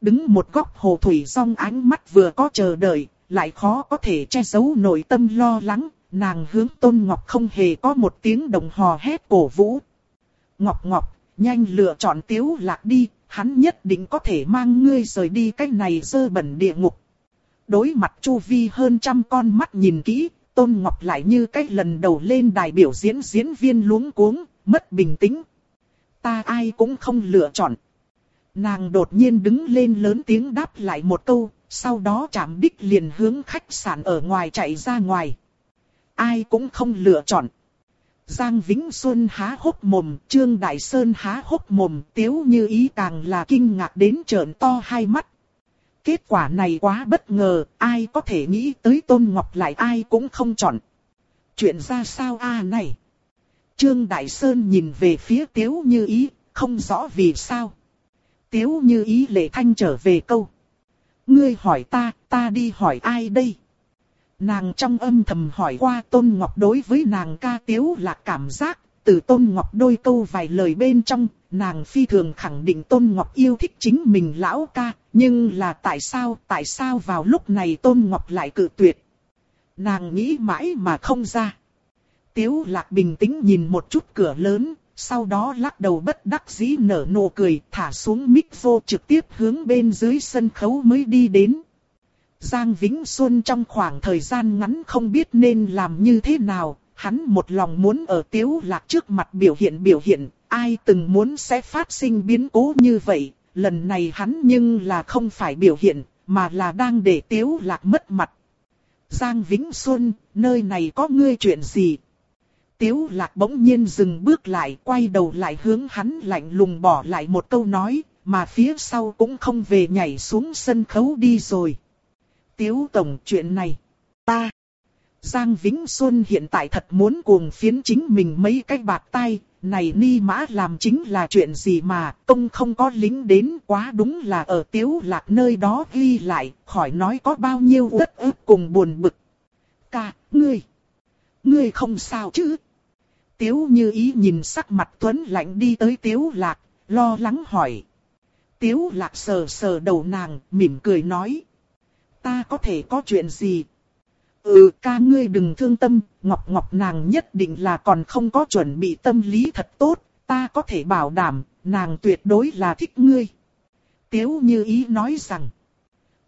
Đứng một góc hồ thủy song ánh mắt vừa có chờ đợi, lại khó có thể che giấu nội tâm lo lắng, nàng hướng Tôn Ngọc không hề có một tiếng đồng hò hét cổ vũ. Ngọc Ngọc, nhanh lựa chọn tiếu lạc đi, hắn nhất định có thể mang ngươi rời đi cái này dơ bẩn địa ngục. Đối mặt Chu Vi hơn trăm con mắt nhìn kỹ, Tôn Ngọc lại như cách lần đầu lên đài biểu diễn diễn viên luống cuống, mất bình tĩnh. Ta ai cũng không lựa chọn. Nàng đột nhiên đứng lên lớn tiếng đáp lại một câu, sau đó chạm đích liền hướng khách sạn ở ngoài chạy ra ngoài. Ai cũng không lựa chọn. Giang Vĩnh Xuân há hốc mồm, Trương Đại Sơn há hốc mồm, tiếu như ý càng là kinh ngạc đến trợn to hai mắt. Kết quả này quá bất ngờ, ai có thể nghĩ tới Tôn Ngọc lại ai cũng không chọn. Chuyện ra sao a này? Trương Đại Sơn nhìn về phía tiếu như ý, không rõ vì sao. Tiếu như ý lệ thanh trở về câu. Ngươi hỏi ta, ta đi hỏi ai đây? Nàng trong âm thầm hỏi qua Tôn Ngọc đối với nàng ca tiếu là cảm giác, từ Tôn Ngọc đôi câu vài lời bên trong, nàng phi thường khẳng định Tôn Ngọc yêu thích chính mình lão ca, nhưng là tại sao, tại sao vào lúc này Tôn Ngọc lại cự tuyệt? Nàng nghĩ mãi mà không ra. Tiếu lạc bình tĩnh nhìn một chút cửa lớn, sau đó lắc đầu bất đắc dĩ nở nụ cười, thả xuống mic vô trực tiếp hướng bên dưới sân khấu mới đi đến. Giang Vĩnh Xuân trong khoảng thời gian ngắn không biết nên làm như thế nào, hắn một lòng muốn ở tiếu lạc trước mặt biểu hiện biểu hiện, ai từng muốn sẽ phát sinh biến cố như vậy, lần này hắn nhưng là không phải biểu hiện, mà là đang để tiếu lạc mất mặt. Giang Vĩnh Xuân, nơi này có ngươi chuyện gì? Tiếu lạc bỗng nhiên dừng bước lại, quay đầu lại hướng hắn lạnh lùng bỏ lại một câu nói, mà phía sau cũng không về nhảy xuống sân khấu đi rồi. Tiếu Tổng chuyện này, ta. Giang Vĩnh Xuân hiện tại thật muốn cuồng phiến chính mình mấy cái bạc tay, này ni mã làm chính là chuyện gì mà công không có lính đến quá đúng là ở tiếu lạc nơi đó ghi lại, khỏi nói có bao nhiêu tất ức cùng buồn bực. Ca, ngươi, ngươi không sao chứ? Tiếu như ý nhìn sắc mặt tuấn lạnh đi tới tiếu lạc, lo lắng hỏi. Tiếu lạc sờ sờ đầu nàng, mỉm cười nói ta có thể có chuyện gì? Ừ ca ngươi đừng thương tâm, Ngọc Ngọc nàng nhất định là còn không có chuẩn bị tâm lý thật tốt, ta có thể bảo đảm, nàng tuyệt đối là thích ngươi. Tiếu như ý nói rằng,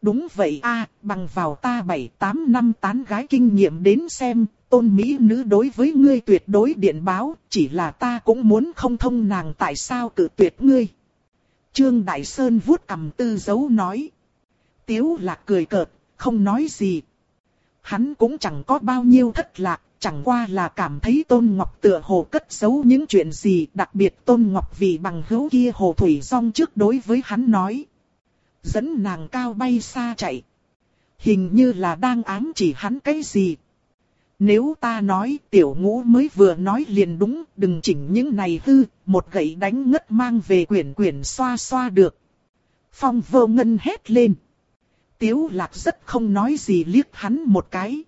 đúng vậy a bằng vào ta 7-8 năm tán gái kinh nghiệm đến xem, tôn mỹ nữ đối với ngươi tuyệt đối điện báo, chỉ là ta cũng muốn không thông nàng tại sao cử tuyệt ngươi. Trương Đại Sơn vuốt cầm tư dấu nói. Tiếu lạc cười cợt, không nói gì. Hắn cũng chẳng có bao nhiêu thất lạc, chẳng qua là cảm thấy Tôn Ngọc tựa hồ cất giấu những chuyện gì, đặc biệt Tôn Ngọc vì bằng hữu kia hồ thủy song trước đối với hắn nói. Dẫn nàng cao bay xa chạy. Hình như là đang ám chỉ hắn cái gì. Nếu ta nói tiểu ngũ mới vừa nói liền đúng, đừng chỉnh những này hư, một gậy đánh ngất mang về quyển quyển xoa xoa được. Phong vô ngân hét lên. Tiếu lạc rất không nói gì liếc hắn một cái.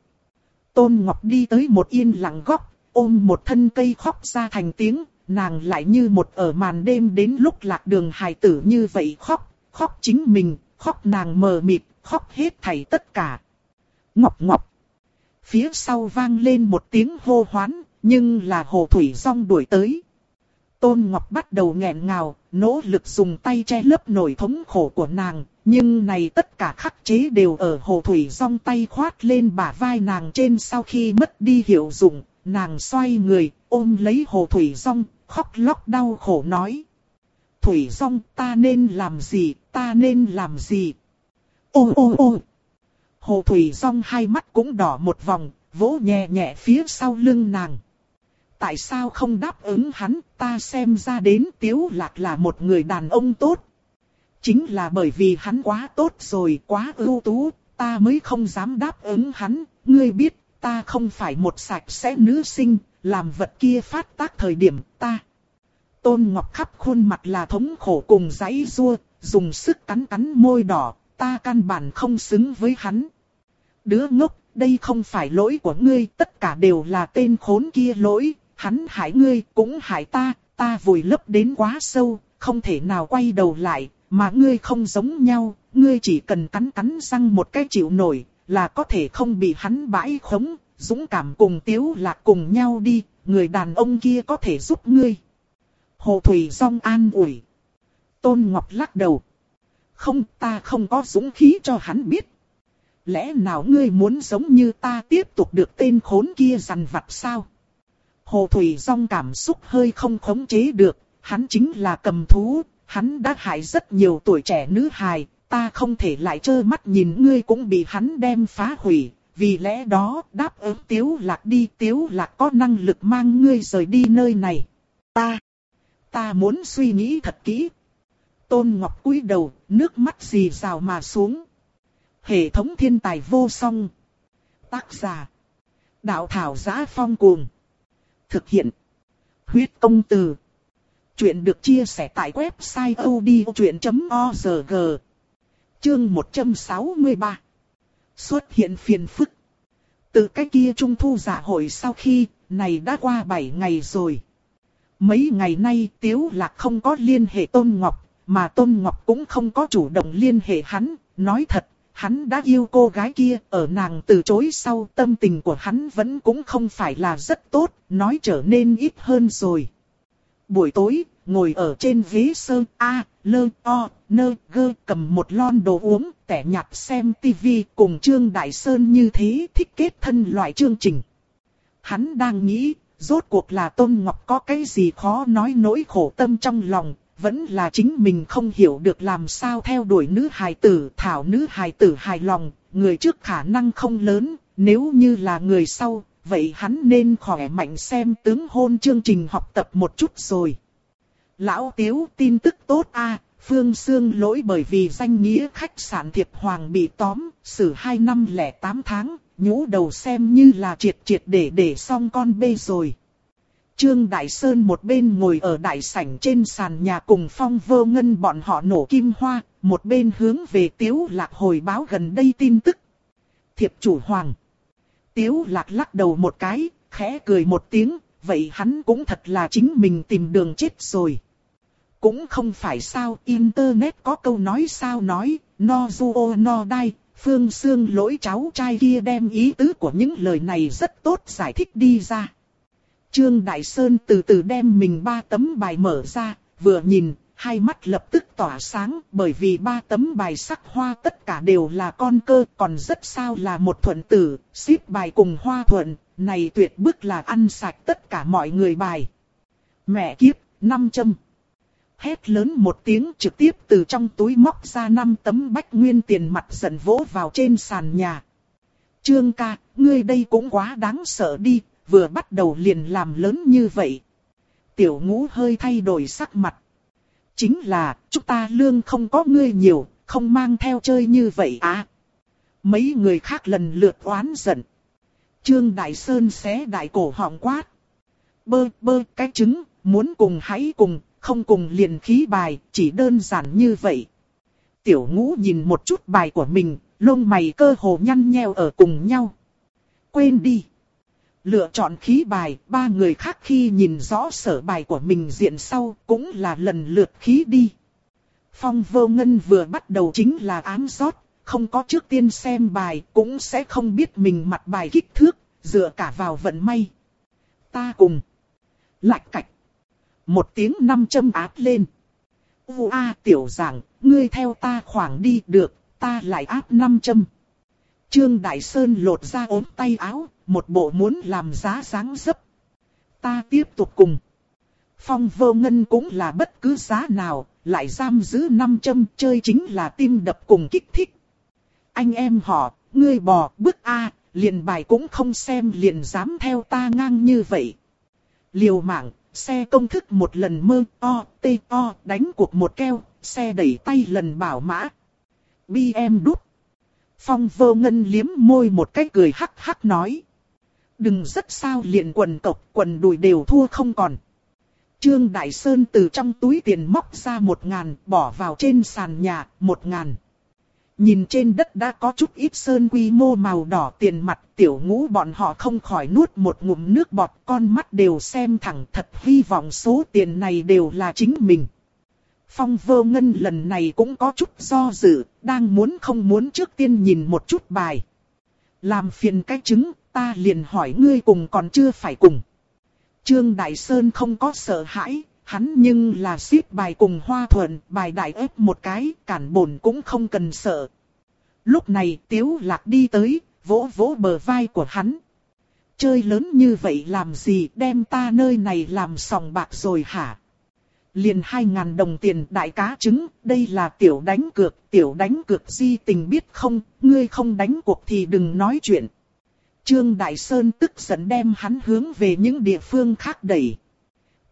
Tôn Ngọc đi tới một yên lặng góc, ôm một thân cây khóc ra thành tiếng, nàng lại như một ở màn đêm đến lúc lạc đường hài tử như vậy khóc, khóc chính mình, khóc nàng mờ mịt, khóc hết thảy tất cả. Ngọc Ngọc. Phía sau vang lên một tiếng hô hoán, nhưng là hồ thủy rong đuổi tới. Tôn Ngọc bắt đầu nghẹn ngào, nỗ lực dùng tay che lấp nổi thống khổ của nàng, nhưng này tất cả khắc chế đều ở hồ thủy song tay khoát lên bả vai nàng trên sau khi mất đi hiệu dụng, nàng xoay người, ôm lấy hồ thủy song, khóc lóc đau khổ nói. Thủy song, ta nên làm gì, ta nên làm gì? Ô ô ô! Hồ thủy song hai mắt cũng đỏ một vòng, vỗ nhẹ nhẹ phía sau lưng nàng. Tại sao không đáp ứng hắn, ta xem ra đến tiếu lạc là một người đàn ông tốt. Chính là bởi vì hắn quá tốt rồi, quá ưu tú, ta mới không dám đáp ứng hắn, ngươi biết, ta không phải một sạch sẽ nữ sinh, làm vật kia phát tác thời điểm ta. Tôn Ngọc khắp khuôn mặt là thống khổ cùng giấy rua, dùng sức cắn cắn môi đỏ, ta căn bản không xứng với hắn. Đứa ngốc, đây không phải lỗi của ngươi, tất cả đều là tên khốn kia lỗi, hắn hại ngươi cũng hại ta, ta vùi lấp đến quá sâu, không thể nào quay đầu lại, mà ngươi không giống nhau, ngươi chỉ cần cắn cắn răng một cái chịu nổi, là có thể không bị hắn bãi khống, dũng cảm cùng tiếu lạc cùng nhau đi, người đàn ông kia có thể giúp ngươi. Hồ Thủy Song an ủi. Tôn Ngọc lắc đầu. Không ta không có dũng khí cho hắn biết. Lẽ nào ngươi muốn giống như ta tiếp tục được tên khốn kia dằn vặt sao? Hồ Thủy Song cảm xúc hơi không khống chế được, hắn chính là cầm thú, hắn đã hại rất nhiều tuổi trẻ nữ hài, ta không thể lại trơ mắt nhìn ngươi cũng bị hắn đem phá hủy, vì lẽ đó đáp ứng Tiếu Lạc đi Tiếu Lạc có năng lực mang ngươi rời đi nơi này. Ta, ta muốn suy nghĩ thật kỹ. Tôn Ngọc cúi đầu, nước mắt gì rào mà xuống. Hệ thống thiên tài vô song. Tác giả. Đạo thảo giá phong cuồng. Thực hiện. Huyết công từ. Chuyện được chia sẻ tại website odchuyện.org. Chương 163 Xuất hiện phiền phức. Từ cái kia trung thu giả hội sau khi, này đã qua 7 ngày rồi. Mấy ngày nay Tiếu Lạc không có liên hệ Tôn Ngọc, mà Tôn Ngọc cũng không có chủ động liên hệ hắn. Nói thật, hắn đã yêu cô gái kia, ở nàng từ chối sau tâm tình của hắn vẫn cũng không phải là rất tốt, nói trở nên ít hơn rồi. Buổi tối, ngồi ở trên ghế sơn A, lơ, o, nơ, gơ, cầm một lon đồ uống, tẻ nhạt xem tivi cùng Trương Đại Sơn như thế thích kết thân loại chương trình. Hắn đang nghĩ, rốt cuộc là Tôn Ngọc có cái gì khó nói nỗi khổ tâm trong lòng, vẫn là chính mình không hiểu được làm sao theo đuổi nữ hài tử, thảo nữ hài tử hài lòng, người trước khả năng không lớn, nếu như là người sau, vậy hắn nên khỏe mạnh xem tướng hôn chương trình học tập một chút rồi. Lão Tiếu tin tức tốt a Phương Sương lỗi bởi vì danh nghĩa khách sạn Thiệp Hoàng bị tóm, xử 2 năm lẻ 8 tháng, nhũ đầu xem như là triệt triệt để để xong con bê rồi. Trương Đại Sơn một bên ngồi ở đại sảnh trên sàn nhà cùng phong vơ ngân bọn họ nổ kim hoa, một bên hướng về Tiếu Lạc hồi báo gần đây tin tức. Thiệp chủ Hoàng. Tiếu Lạc lắc đầu một cái, khẽ cười một tiếng, vậy hắn cũng thật là chính mình tìm đường chết rồi. Cũng không phải sao, Internet có câu nói sao nói, no duo no dai, Phương Sương lỗi cháu trai kia đem ý tứ của những lời này rất tốt giải thích đi ra. Trương Đại Sơn từ từ đem mình ba tấm bài mở ra, vừa nhìn, hai mắt lập tức tỏa sáng bởi vì ba tấm bài sắc hoa tất cả đều là con cơ còn rất sao là một thuận tử, xếp bài cùng hoa thuận, này tuyệt bức là ăn sạch tất cả mọi người bài. Mẹ kiếp, năm châm. Hét lớn một tiếng trực tiếp từ trong túi móc ra năm tấm bách nguyên tiền mặt giận vỗ vào trên sàn nhà. Trương ca, ngươi đây cũng quá đáng sợ đi, vừa bắt đầu liền làm lớn như vậy. Tiểu ngũ hơi thay đổi sắc mặt. Chính là, chúng ta lương không có ngươi nhiều, không mang theo chơi như vậy à. Mấy người khác lần lượt oán giận. Trương Đại Sơn xé đại cổ họng quát. Bơ bơ cái trứng, muốn cùng hãy cùng, không cùng liền khí bài, chỉ đơn giản như vậy. Tiểu ngũ nhìn một chút bài của mình, lông mày cơ hồ nhăn nheo ở cùng nhau. Quên đi. Lựa chọn khí bài, ba người khác khi nhìn rõ sở bài của mình diện sau, cũng là lần lượt khí đi. Phong vô ngân vừa bắt đầu chính là ám rót, không có trước tiên xem bài, cũng sẽ không biết mình mặt bài kích thước, dựa cả vào vận may. Ta cùng. Lạch cạch. Một tiếng năm châm áp lên. U a tiểu giảng, ngươi theo ta khoảng đi được, ta lại áp năm châm. Trương Đại Sơn lột ra ốm tay áo, một bộ muốn làm giá sáng dấp. Ta tiếp tục cùng. Phong vô ngân cũng là bất cứ giá nào, lại giam giữ năm châm chơi chính là tim đập cùng kích thích. Anh em họ, ngươi bò bước A, liền bài cũng không xem liền dám theo ta ngang như vậy. Liều mạng, xe công thức một lần mơ o, tê o, đánh cuộc một keo, xe đẩy tay lần bảo mã. BM đút. Phong vô ngân liếm môi một cái cười hắc hắc nói. Đừng rất sao liền quần cộc, quần đùi đều thua không còn. Trương Đại Sơn từ trong túi tiền móc ra một ngàn, bỏ vào trên sàn nhà, một ngàn. Nhìn trên đất đã có chút ít sơn quy mô màu đỏ tiền mặt, tiểu ngũ bọn họ không khỏi nuốt một ngụm nước bọt, con mắt đều xem thẳng thật hy vọng số tiền này đều là chính mình. Phong vô ngân lần này cũng có chút do dự, đang muốn không muốn trước tiên nhìn một chút bài. Làm phiền cái chứng, ta liền hỏi ngươi cùng còn chưa phải cùng. Trương Đại Sơn không có sợ hãi, hắn nhưng là xếp bài cùng hoa thuận, bài đại ép một cái, cản bổn cũng không cần sợ. Lúc này Tiếu Lạc đi tới, vỗ vỗ bờ vai của hắn. Chơi lớn như vậy làm gì đem ta nơi này làm sòng bạc rồi hả? Liền hai ngàn đồng tiền đại cá trứng, đây là tiểu đánh cược, tiểu đánh cược di tình biết không, ngươi không đánh cuộc thì đừng nói chuyện. Trương Đại Sơn tức giận đem hắn hướng về những địa phương khác đẩy.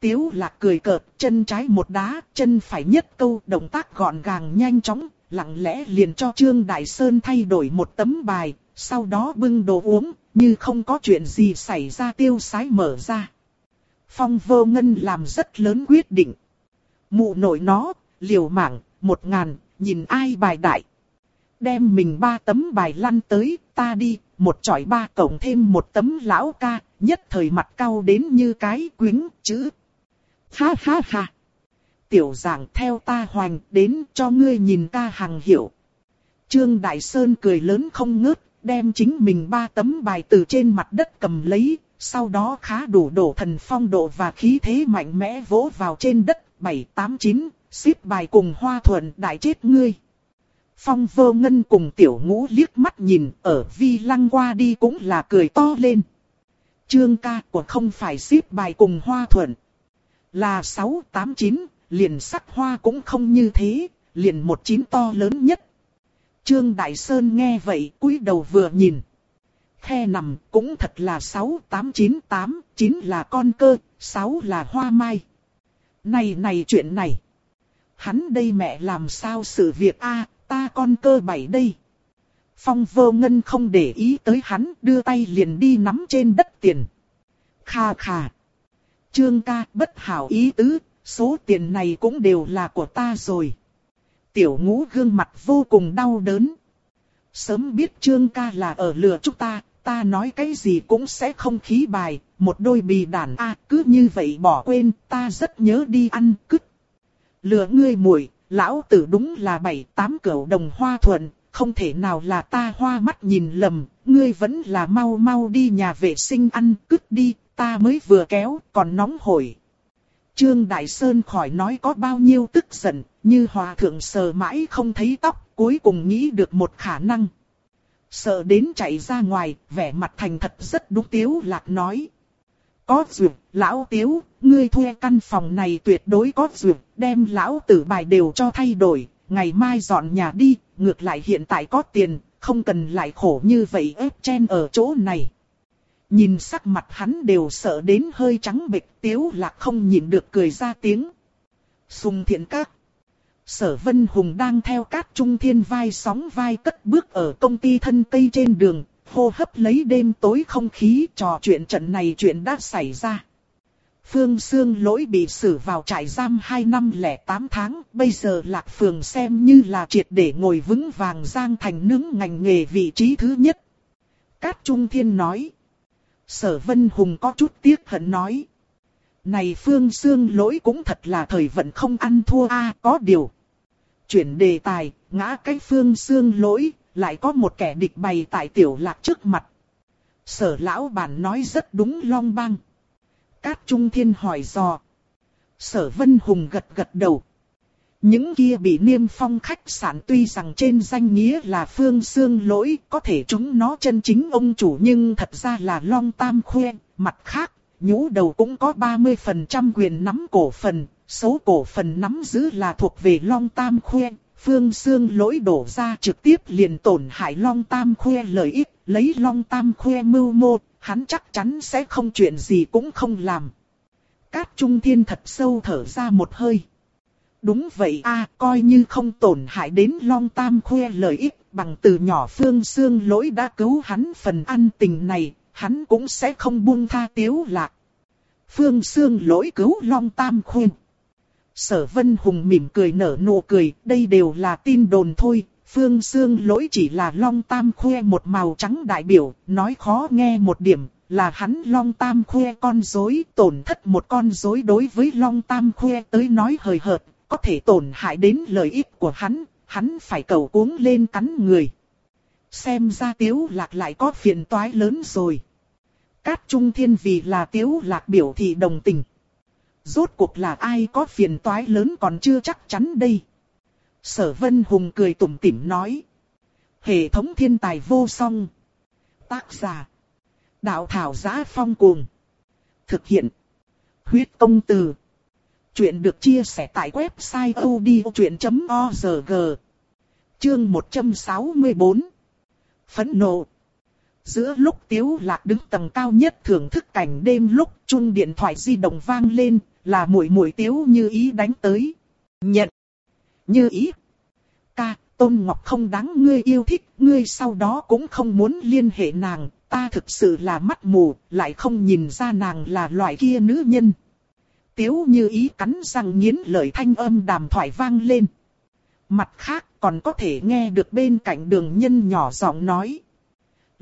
Tiếu lạc cười cợt, chân trái một đá, chân phải nhất câu, động tác gọn gàng nhanh chóng, lặng lẽ liền cho Trương Đại Sơn thay đổi một tấm bài, sau đó bưng đồ uống, như không có chuyện gì xảy ra tiêu sái mở ra. Phong vô ngân làm rất lớn quyết định. Mụ nội nó, liều mạng, một ngàn, nhìn ai bài đại. Đem mình ba tấm bài lăn tới, ta đi, một chọi ba cộng thêm một tấm lão ca, nhất thời mặt cao đến như cái quính chữ. Ha ha ha. Tiểu giảng theo ta hoành đến cho ngươi nhìn ta hàng hiệu. Trương Đại Sơn cười lớn không ngớt, đem chính mình ba tấm bài từ trên mặt đất cầm lấy, sau đó khá đủ đổ thần phong độ và khí thế mạnh mẽ vỗ vào trên đất, bảy tám chín, xếp bài cùng hoa thuận đại chết ngươi. Phong vô ngân cùng tiểu ngũ liếc mắt nhìn, ở vi lăng qua đi cũng là cười to lên. Trương ca của không phải xếp bài cùng hoa thuận. Là 689, liền sắc hoa cũng không như thế, liền một chín to lớn nhất. Trương Đại Sơn nghe vậy cúi đầu vừa nhìn. Khe nằm cũng thật là 6898, 9 là con cơ, 6 là hoa mai. Này này chuyện này. Hắn đây mẹ làm sao sự việc a ta con cơ bảy đây. Phong vô ngân không để ý tới hắn đưa tay liền đi nắm trên đất tiền. Kha kha. Trương ca bất hảo ý tứ, số tiền này cũng đều là của ta rồi. Tiểu ngũ gương mặt vô cùng đau đớn. Sớm biết trương ca là ở lừa chúng ta, ta nói cái gì cũng sẽ không khí bài, một đôi bì đàn a cứ như vậy bỏ quên, ta rất nhớ đi ăn cứt. Lừa ngươi muội lão tử đúng là bảy tám cửu đồng hoa thuận, không thể nào là ta hoa mắt nhìn lầm, ngươi vẫn là mau mau đi nhà vệ sinh ăn cứt đi, ta mới vừa kéo, còn nóng hổi. Trương Đại Sơn khỏi nói có bao nhiêu tức giận, như hòa thượng sờ mãi không thấy tóc, cuối cùng nghĩ được một khả năng. Sợ đến chạy ra ngoài, vẻ mặt thành thật rất đúng tiếu lạc nói. Có duyệt, lão tiếu, ngươi thuê căn phòng này tuyệt đối có duyệt, đem lão tử bài đều cho thay đổi, ngày mai dọn nhà đi, ngược lại hiện tại có tiền, không cần lại khổ như vậy ép chen ở chỗ này. Nhìn sắc mặt hắn đều sợ đến hơi trắng bệch tiếu là không nhịn được cười ra tiếng. Sùng thiện các. Sở Vân Hùng đang theo cát trung thiên vai sóng vai cất bước ở công ty thân cây trên đường, hô hấp lấy đêm tối không khí trò chuyện trận này chuyện đã xảy ra. Phương Sương lỗi bị xử vào trại giam 2 năm lẻ 8 tháng, bây giờ Lạc Phường xem như là triệt để ngồi vững vàng giang thành nướng ngành nghề vị trí thứ nhất. Cát Trung Thiên nói. Sở Vân Hùng có chút tiếc hận nói. Này Phương Sương lỗi cũng thật là thời vận không ăn thua a có điều. Chuyển đề tài, ngã cái Phương Sương lỗi, lại có một kẻ địch bày tại tiểu lạc trước mặt. Sở lão bản nói rất đúng long băng. Cát Trung Thiên hỏi dò. Sở Vân Hùng gật gật đầu. Những kia bị niêm phong khách sạn tuy rằng trên danh nghĩa là phương xương lỗi, có thể chúng nó chân chính ông chủ nhưng thật ra là long tam khuê. Mặt khác, nhũ đầu cũng có 30% quyền nắm cổ phần, số cổ phần nắm giữ là thuộc về long tam khuê. Phương xương lỗi đổ ra trực tiếp liền tổn hại long tam khuê lợi ích, lấy long tam khuê mưu mô, hắn chắc chắn sẽ không chuyện gì cũng không làm. Cát Trung Thiên thật sâu thở ra một hơi. Đúng vậy a coi như không tổn hại đến Long Tam Khuê lợi ích, bằng từ nhỏ phương xương lỗi đã cứu hắn phần ăn tình này, hắn cũng sẽ không buông tha tiếu lạc. Phương xương lỗi cứu Long Tam Khuê. Sở Vân Hùng mỉm cười nở nụ cười, đây đều là tin đồn thôi, Phương Sương lỗi chỉ là long tam khoe một màu trắng đại biểu, nói khó nghe một điểm, là hắn long tam khoe con rối tổn thất một con rối đối với long tam khoe tới nói hời hợt, có thể tổn hại đến lợi ích của hắn, hắn phải cầu cuống lên cắn người. Xem ra tiếu lạc lại có phiền toái lớn rồi. Cát Trung Thiên vì là tiếu lạc biểu thị đồng tình. Rốt cuộc là ai có phiền toái lớn còn chưa chắc chắn đây. Sở Vân Hùng cười tủm tỉm nói. Hệ thống thiên tài vô song. Tác giả. Đạo thảo giá phong cuồng. Thực hiện. Huyết công từ. Chuyện được chia sẻ tại website odchuyện.org. Chương 164. Phẫn nộ. Giữa lúc Tiếu Lạc đứng tầng cao nhất thưởng thức cảnh đêm lúc chung điện thoại di động vang lên, là muội muội Tiếu Như Ý đánh tới. Nhận. Như ý. Ca, Tôn Ngọc không đáng ngươi yêu thích, ngươi sau đó cũng không muốn liên hệ nàng, ta thực sự là mắt mù, lại không nhìn ra nàng là loại kia nữ nhân. Tiếu như ý cắn răng nghiến lời thanh âm đàm thoại vang lên. Mặt khác còn có thể nghe được bên cạnh đường nhân nhỏ giọng nói.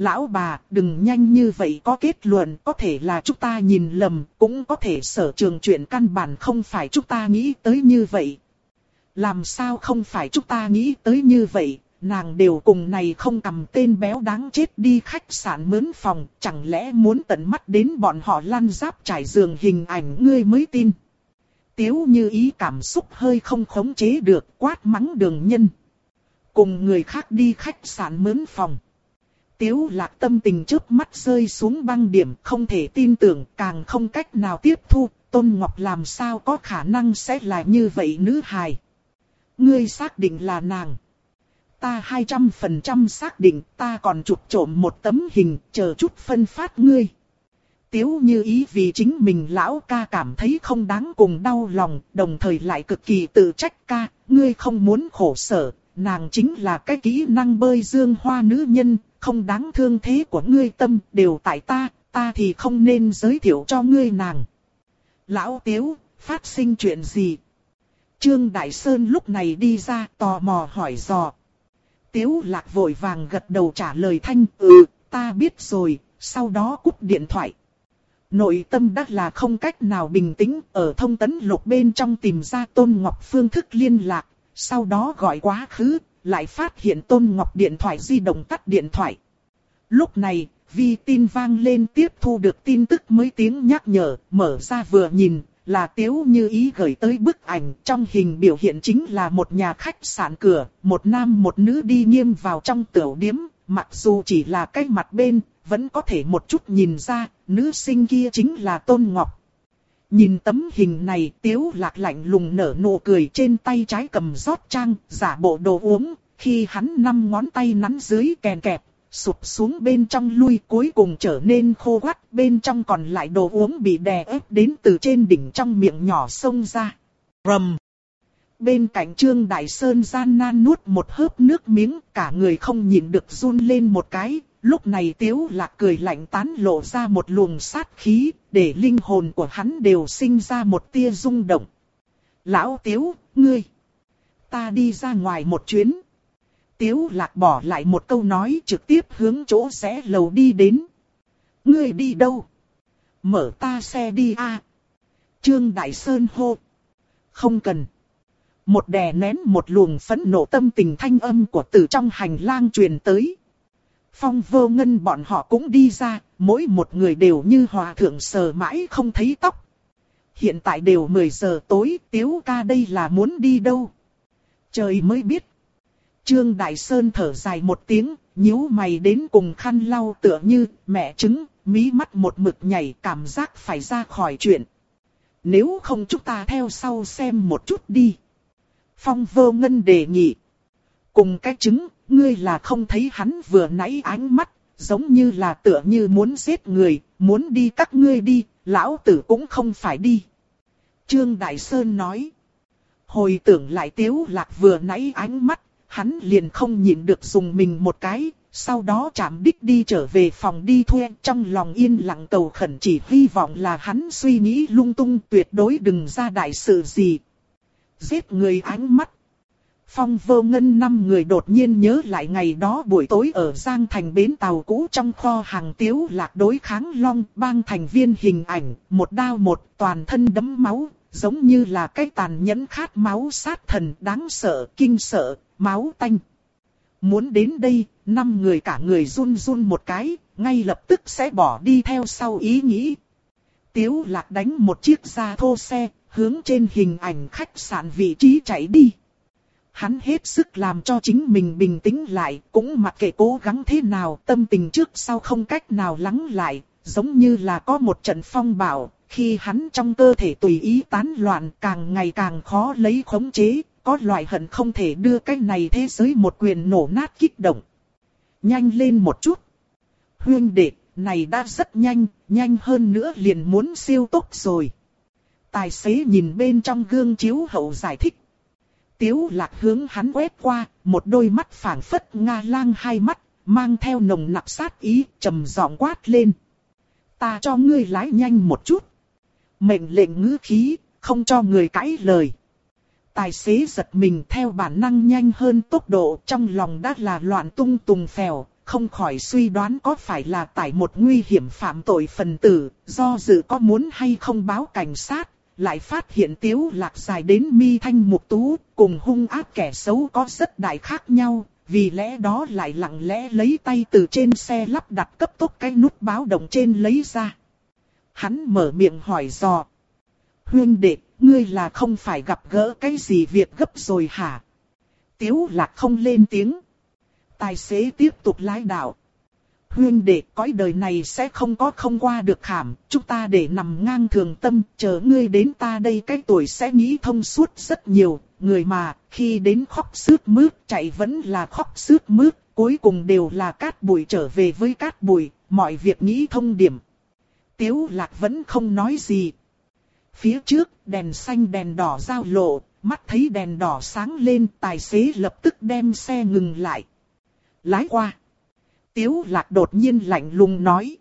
Lão bà, đừng nhanh như vậy có kết luận, có thể là chúng ta nhìn lầm, cũng có thể sở trường chuyện căn bản không phải chúng ta nghĩ tới như vậy, làm sao không phải chúng ta nghĩ tới như vậy, nàng đều cùng này không cầm tên béo đáng chết đi khách sạn mướn phòng, chẳng lẽ muốn tận mắt đến bọn họ lăn giáp trải giường hình ảnh ngươi mới tin. Tiếu như ý cảm xúc hơi không khống chế được quát mắng đường nhân. Cùng người khác đi khách sạn mướn phòng. Tiếu lạc tâm tình trước mắt rơi xuống băng điểm không thể tin tưởng càng không cách nào tiếp thu. Tôn Ngọc làm sao có khả năng sẽ là như vậy nữ hài. Ngươi xác định là nàng. Ta 200% xác định ta còn chụp trộm một tấm hình chờ chút phân phát ngươi. Tiếu như ý vì chính mình lão ca cảm thấy không đáng cùng đau lòng, đồng thời lại cực kỳ tự trách ca, ngươi không muốn khổ sở, nàng chính là cái kỹ năng bơi dương hoa nữ nhân, không đáng thương thế của ngươi tâm, đều tại ta, ta thì không nên giới thiệu cho ngươi nàng. Lão Tiếu, phát sinh chuyện gì, Trương Đại Sơn lúc này đi ra tò mò hỏi dò. Tiếu lạc vội vàng gật đầu trả lời thanh ừ, ta biết rồi, sau đó cúp điện thoại. Nội tâm đắc là không cách nào bình tĩnh ở thông tấn lục bên trong tìm ra Tôn Ngọc phương thức liên lạc, sau đó gọi quá khứ, lại phát hiện Tôn Ngọc điện thoại di động tắt điện thoại. Lúc này, vi tin vang lên tiếp thu được tin tức mới tiếng nhắc nhở, mở ra vừa nhìn, là tiếu như ý gửi tới bức ảnh trong hình biểu hiện chính là một nhà khách sạn cửa, một nam một nữ đi nghiêm vào trong tiểu điếm, mặc dù chỉ là cái mặt bên, vẫn có thể một chút nhìn ra, nữ sinh kia chính là Tôn Ngọc. Nhìn tấm hình này tiếu lạc lạnh lùng nở nụ cười trên tay trái cầm rót trang, giả bộ đồ uống, khi hắn năm ngón tay nắn dưới kèn kẹp, sụp xuống bên trong lui cuối cùng trở nên khô quắt, bên trong còn lại đồ uống bị đè ép đến từ trên đỉnh trong miệng nhỏ sông ra. Rầm! Bên cạnh Trương Đại Sơn gian nan nuốt một hớp nước miếng, cả người không nhịn được run lên một cái, lúc này tiếu lạc cười lạnh tán lộ ra một luồng sát khí, để linh hồn của hắn đều sinh ra một tia rung động. Lão tiếu, ngươi, ta đi ra ngoài một chuyến. Tiếu lạc bỏ lại một câu nói trực tiếp hướng chỗ rẽ lầu đi đến. Ngươi đi đâu? Mở ta xe đi a. Trương Đại Sơn hô. Không cần. Một đè nén một luồng phẫn nộ tâm tình thanh âm của từ trong hành lang truyền tới. Phong vô ngân bọn họ cũng đi ra, mỗi một người đều như hòa thượng sờ mãi không thấy tóc. Hiện tại đều 10 giờ tối, tiếu ca đây là muốn đi đâu? Trời mới biết. Trương Đại Sơn thở dài một tiếng, nhíu mày đến cùng khăn lau tựa như mẹ trứng, mí mắt một mực nhảy cảm giác phải ra khỏi chuyện. Nếu không chúng ta theo sau xem một chút đi. Phong vô ngân đề nghị. Cùng cái trứng, ngươi là không thấy hắn vừa nãy ánh mắt, giống như là tựa như muốn giết người, muốn đi các ngươi đi, lão tử cũng không phải đi. Trương Đại Sơn nói. Hồi tưởng lại tiếu lạc vừa nãy ánh mắt, hắn liền không nhịn được dùng mình một cái, sau đó chạm đích đi trở về phòng đi thuê trong lòng yên lặng cầu khẩn chỉ hy vọng là hắn suy nghĩ lung tung tuyệt đối đừng ra đại sự gì. Giết người ánh mắt. Phong vô ngân năm người đột nhiên nhớ lại ngày đó buổi tối ở Giang Thành bến tàu cũ trong kho hàng tiếu lạc đối kháng long bang thành viên hình ảnh, một đao một toàn thân đấm máu, giống như là cái tàn nhẫn khát máu sát thần đáng sợ, kinh sợ, máu tanh. Muốn đến đây, năm người cả người run run một cái, ngay lập tức sẽ bỏ đi theo sau ý nghĩ. Tiếu lạc đánh một chiếc da thô xe, hướng trên hình ảnh khách sạn vị trí chạy đi. Hắn hết sức làm cho chính mình bình tĩnh lại, cũng mặc kệ cố gắng thế nào, tâm tình trước sau không cách nào lắng lại, giống như là có một trận phong bạo, khi hắn trong cơ thể tùy ý tán loạn càng ngày càng khó lấy khống chế, có loại hận không thể đưa cái này thế giới một quyền nổ nát kích động. Nhanh lên một chút. Huyên đệ, này đã rất nhanh, nhanh hơn nữa liền muốn siêu tốc rồi. Tài xế nhìn bên trong gương chiếu hậu giải thích. Tiếu lạc hướng hắn quét qua, một đôi mắt phảng phất nga lang hai mắt, mang theo nồng nặc sát ý, trầm giọng quát lên. Ta cho ngươi lái nhanh một chút. Mệnh lệnh ngữ khí, không cho người cãi lời. Tài xế giật mình theo bản năng nhanh hơn tốc độ trong lòng đã là loạn tung tùng phèo, không khỏi suy đoán có phải là tại một nguy hiểm phạm tội phần tử, do dự có muốn hay không báo cảnh sát, lại phát hiện tiếu lạc dài đến mi thanh mục tú, cùng hung ác kẻ xấu có rất đại khác nhau, vì lẽ đó lại lặng lẽ lấy tay từ trên xe lắp đặt cấp tốc cái nút báo động trên lấy ra. Hắn mở miệng hỏi dò. Huyên đệ, ngươi là không phải gặp gỡ cái gì việc gấp rồi hả? Tiếu lạc không lên tiếng. Tài xế tiếp tục lái đạo. Huyên đệ cõi đời này sẽ không có không qua được khảm, chúng ta để nằm ngang thường tâm, chờ ngươi đến ta đây cái tuổi sẽ nghĩ thông suốt rất nhiều, người mà, khi đến khóc sướt mướt, chạy vẫn là khóc sướt mướt, cuối cùng đều là cát bụi trở về với cát bụi, mọi việc nghĩ thông điểm. Tiếu lạc vẫn không nói gì. Phía trước, đèn xanh đèn đỏ giao lộ, mắt thấy đèn đỏ sáng lên, tài xế lập tức đem xe ngừng lại. Lái qua. Tiếu lạc đột nhiên lạnh lùng nói.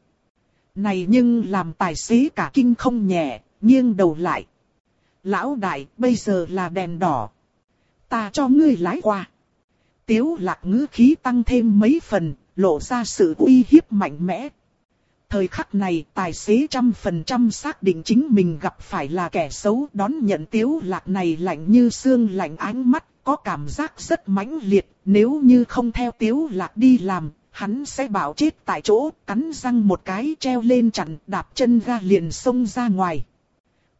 Này nhưng làm tài xế cả kinh không nhẹ, nghiêng đầu lại. Lão đại, bây giờ là đèn đỏ. Ta cho ngươi lái qua. Tiếu lạc ngữ khí tăng thêm mấy phần, lộ ra sự uy hiếp mạnh mẽ. Thời khắc này, tài xế trăm phần trăm xác định chính mình gặp phải là kẻ xấu đón nhận tiếu lạc này lạnh như xương lạnh ánh mắt, có cảm giác rất mãnh liệt, nếu như không theo tiếu lạc đi làm, hắn sẽ bảo chết tại chỗ, cắn răng một cái treo lên chặn, đạp chân ra liền xông ra ngoài.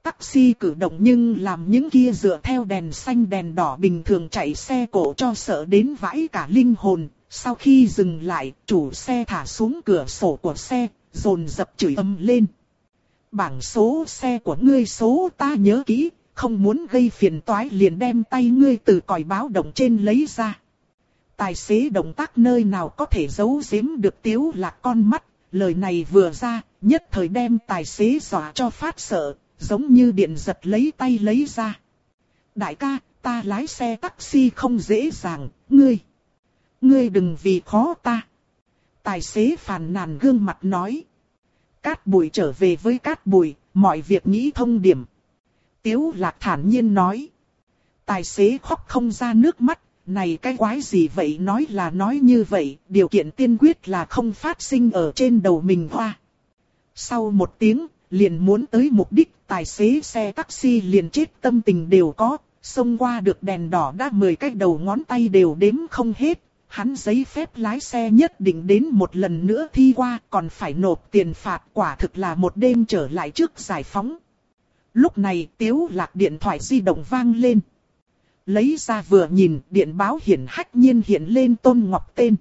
Taxi cử động nhưng làm những kia dựa theo đèn xanh đèn đỏ bình thường chạy xe cổ cho sợ đến vãi cả linh hồn. Sau khi dừng lại, chủ xe thả xuống cửa sổ của xe, rồn dập chửi âm lên. Bảng số xe của ngươi số ta nhớ kỹ, không muốn gây phiền toái liền đem tay ngươi từ còi báo động trên lấy ra. Tài xế động tác nơi nào có thể giấu giếm được tiếu lạc con mắt, lời này vừa ra, nhất thời đem tài xế dọa cho phát sợ, giống như điện giật lấy tay lấy ra. Đại ca, ta lái xe taxi không dễ dàng, ngươi. Ngươi đừng vì khó ta. Tài xế phàn nàn gương mặt nói. Cát bụi trở về với cát bụi, mọi việc nghĩ thông điểm. Tiếu lạc thản nhiên nói. Tài xế khóc không ra nước mắt, này cái quái gì vậy nói là nói như vậy, điều kiện tiên quyết là không phát sinh ở trên đầu mình hoa. Sau một tiếng, liền muốn tới mục đích, tài xế xe taxi liền chết tâm tình đều có, xông qua được đèn đỏ đã 10 cái đầu ngón tay đều đếm không hết. Hắn giấy phép lái xe nhất định đến một lần nữa thi qua còn phải nộp tiền phạt quả thực là một đêm trở lại trước giải phóng. Lúc này tiếu lạc điện thoại di động vang lên. Lấy ra vừa nhìn điện báo hiển hách nhiên hiện lên tôn ngọc tên.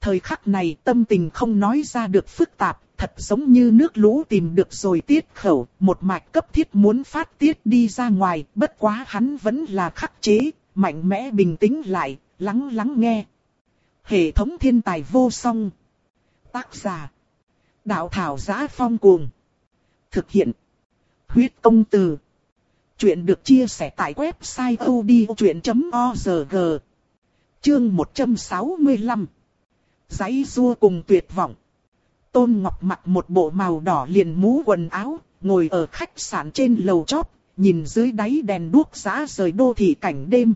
Thời khắc này tâm tình không nói ra được phức tạp, thật giống như nước lũ tìm được rồi tiết khẩu, một mạch cấp thiết muốn phát tiết đi ra ngoài, bất quá hắn vẫn là khắc chế, mạnh mẽ bình tĩnh lại, lắng lắng nghe. Hệ thống thiên tài vô song. Tác giả. Đạo thảo giá phong cuồng. Thực hiện. Huyết công từ. Chuyện được chia sẻ tại website odchuyện.org. Chương 165. Giấy rua cùng tuyệt vọng. Tôn Ngọc mặc một bộ màu đỏ liền mũ quần áo, ngồi ở khách sạn trên lầu chót, nhìn dưới đáy đèn đuốc giá rời đô thị cảnh đêm.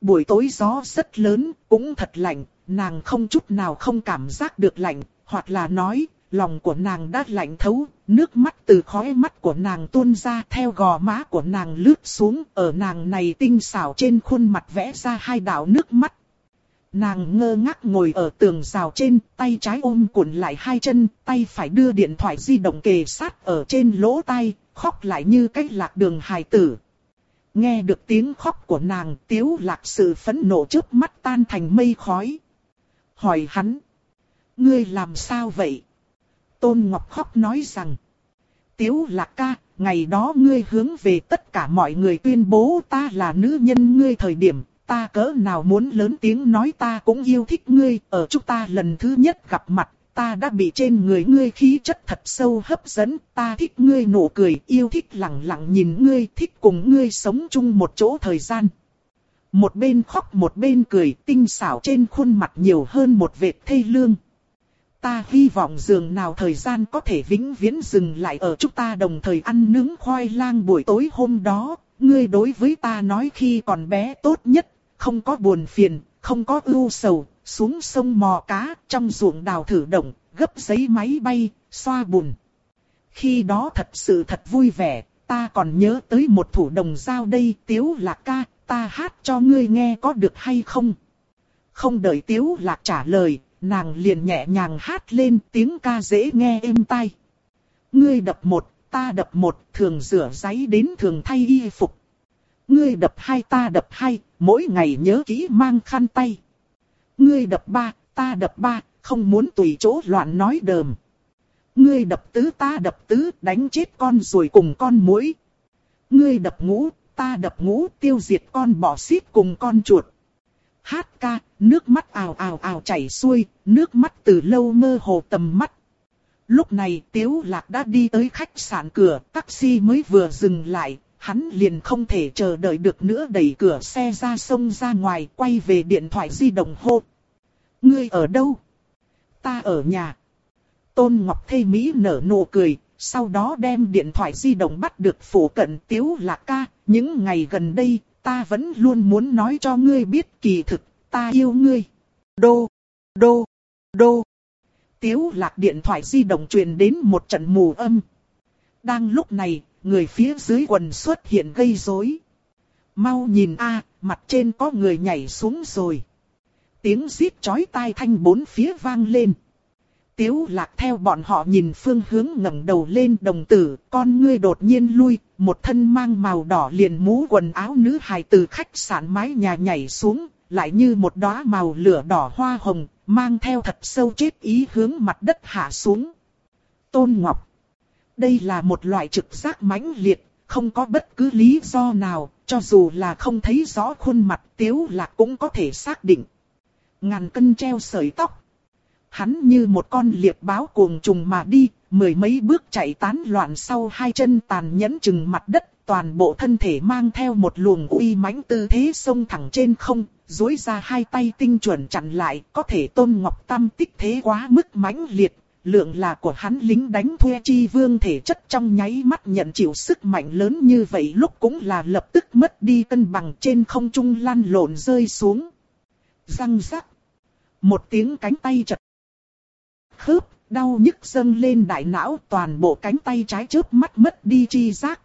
Buổi tối gió rất lớn, cũng thật lạnh, nàng không chút nào không cảm giác được lạnh, hoặc là nói, lòng của nàng đã lạnh thấu, nước mắt từ khóe mắt của nàng tuôn ra theo gò má của nàng lướt xuống, ở nàng này tinh xảo trên khuôn mặt vẽ ra hai đạo nước mắt. Nàng ngơ ngác ngồi ở tường rào trên, tay trái ôm cuộn lại hai chân, tay phải đưa điện thoại di động kề sát ở trên lỗ tai, khóc lại như cách lạc đường hài tử. Nghe được tiếng khóc của nàng, tiếu lạc sự phẫn nộ trước mắt tan thành mây khói. Hỏi hắn, ngươi làm sao vậy? Tôn Ngọc khóc nói rằng, tiếu lạc ca, ngày đó ngươi hướng về tất cả mọi người tuyên bố ta là nữ nhân ngươi thời điểm, ta cỡ nào muốn lớn tiếng nói ta cũng yêu thích ngươi, ở chúng ta lần thứ nhất gặp mặt, ta đã bị trên người ngươi khí chất thật sâu hấp dẫn, ta thích ngươi nụ cười, yêu thích lặng lặng nhìn ngươi, thích cùng ngươi sống chung một chỗ thời gian. Một bên khóc một bên cười, tinh xảo trên khuôn mặt nhiều hơn một vệt thê lương. Ta hy vọng dường nào thời gian có thể vĩnh viễn dừng lại ở chúng ta đồng thời ăn nướng khoai lang buổi tối hôm đó, ngươi đối với ta nói khi còn bé tốt nhất, không có buồn phiền, không có ưu sầu, xuống sông mò cá, trong ruộng đào thử động, gấp giấy máy bay, xoa bùn. Khi đó thật sự thật vui vẻ, ta còn nhớ tới một thủ đồng giao đây, tiếu lạc ca, ta hát cho ngươi nghe có được hay không? Không đợi tiếu lạc trả lời, nàng liền nhẹ nhàng hát lên tiếng ca dễ nghe êm tai. Ngươi đập một, ta đập một, thường rửa giấy đến thường thay y phục. Ngươi đập hai ta đập hai, mỗi ngày nhớ kỹ mang khăn tay. Ngươi đập ba, ta đập ba, không muốn tùy chỗ loạn nói đờm. Ngươi đập tứ ta đập tứ, đánh chết con rồi cùng con muỗi. Ngươi đập ngũ, ta đập ngũ, tiêu diệt con bò xít cùng con chuột. Hát ca, nước mắt ào ào ào chảy xuôi, nước mắt từ lâu mơ hồ tầm mắt. Lúc này Tiếu Lạc đã đi tới khách sạn cửa, taxi mới vừa dừng lại, hắn liền không thể chờ đợi được nữa đẩy cửa xe ra sông ra ngoài, quay về điện thoại di động hô. Ngươi ở đâu? Ta ở nhà. Tôn Ngọc Thê Mỹ nở nụ cười, sau đó đem điện thoại di động bắt được phủ cận Tiếu Lạc ca. Những ngày gần đây, ta vẫn luôn muốn nói cho ngươi biết kỳ thực, ta yêu ngươi. Đô, đô, đô. Tiếu Lạc điện thoại di động truyền đến một trận mù âm. Đang lúc này, người phía dưới quần xuất hiện gây rối. Mau nhìn a, mặt trên có người nhảy xuống rồi. Tiếng xít chói tai thanh bốn phía vang lên. Tiếu lạc theo bọn họ nhìn phương hướng ngẩng đầu lên đồng tử, con ngươi đột nhiên lui, một thân mang màu đỏ liền mũ quần áo nữ hài từ khách sạn mái nhà nhảy xuống, lại như một đóa màu lửa đỏ hoa hồng, mang theo thật sâu chết ý hướng mặt đất hạ xuống. Tôn Ngọc đây là một loại trực giác mãnh liệt, không có bất cứ lý do nào, cho dù là không thấy rõ khuôn mặt tiếu lạc cũng có thể xác định. Ngàn cân treo sợi tóc. Hắn như một con liệp báo cuồng trùng mà đi, mười mấy bước chạy tán loạn sau hai chân tàn nhẫn chừng mặt đất, toàn bộ thân thể mang theo một luồng uy mãnh tư thế sông thẳng trên không, duỗi ra hai tay tinh chuẩn chặn lại, có thể tôn ngọc tam tích thế quá mức mãnh liệt, lượng là của hắn lính đánh thuê chi vương thể chất trong nháy mắt nhận chịu sức mạnh lớn như vậy lúc cũng là lập tức mất đi cân bằng trên không trung lăn lộn rơi xuống. Răng rắc. Một tiếng cánh tay chật. Khớp, đau nhức dâng lên đại não toàn bộ cánh tay trái chớp mắt mất đi chi giác.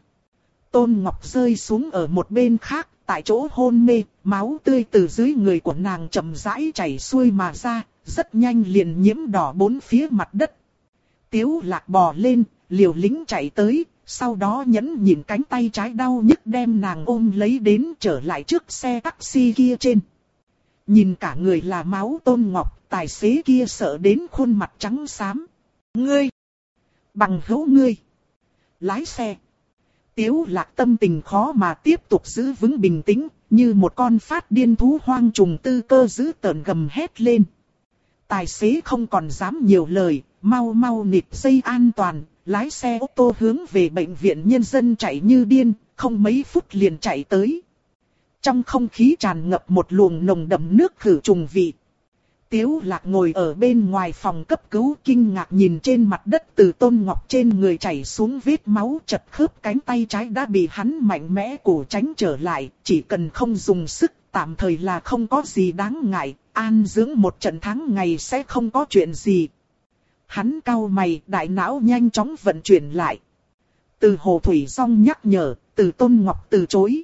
Tôn Ngọc rơi xuống ở một bên khác, tại chỗ hôn mê, máu tươi từ dưới người của nàng chậm rãi chảy xuôi mà ra, rất nhanh liền nhiễm đỏ bốn phía mặt đất. Tiếu lạc bò lên, liều lính chạy tới, sau đó nhẫn nhìn cánh tay trái đau nhức đem nàng ôm lấy đến trở lại trước xe taxi kia trên. Nhìn cả người là máu tôn ngọc, tài xế kia sợ đến khuôn mặt trắng xám. Ngươi! Bằng hữu ngươi! Lái xe! Tiếu lạc tâm tình khó mà tiếp tục giữ vững bình tĩnh, như một con phát điên thú hoang trùng tư cơ giữ tợn gầm hét lên. Tài xế không còn dám nhiều lời, mau mau nịt dây an toàn, lái xe ô tô hướng về bệnh viện nhân dân chạy như điên, không mấy phút liền chạy tới. Trong không khí tràn ngập một luồng nồng đậm nước khử trùng vị. Tiếu lạc ngồi ở bên ngoài phòng cấp cứu kinh ngạc nhìn trên mặt đất từ tôn ngọc trên người chảy xuống vết máu chật khớp cánh tay trái đã bị hắn mạnh mẽ cổ tránh trở lại, chỉ cần không dùng sức tạm thời là không có gì đáng ngại, an dưỡng một trận tháng ngày sẽ không có chuyện gì. Hắn cau mày, đại não nhanh chóng vận chuyển lại. Từ hồ thủy song nhắc nhở, từ tôn ngọc từ chối.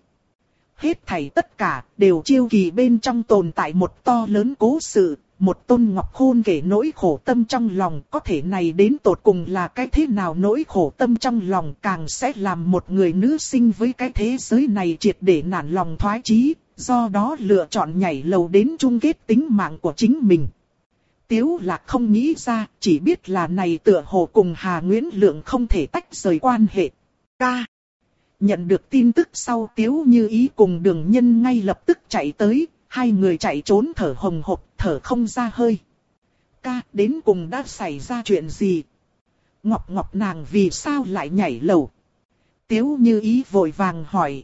Hết thảy tất cả đều chiêu kỳ bên trong tồn tại một to lớn cố sự, một tôn ngọc khôn kể nỗi khổ tâm trong lòng, có thể này đến tột cùng là cái thế nào nỗi khổ tâm trong lòng càng sẽ làm một người nữ sinh với cái thế giới này triệt để nản lòng thoái chí, do đó lựa chọn nhảy lầu đến chung kết tính mạng của chính mình. Tiếu là không nghĩ ra, chỉ biết là này tựa hồ cùng Hà Nguyễn Lượng không thể tách rời quan hệ. Ca. Nhận được tin tức sau Tiếu như ý cùng đường nhân ngay lập tức chạy tới, hai người chạy trốn thở hồng hộc, thở không ra hơi. Ca, đến cùng đã xảy ra chuyện gì? Ngọc Ngọc nàng vì sao lại nhảy lầu? Tiếu như ý vội vàng hỏi.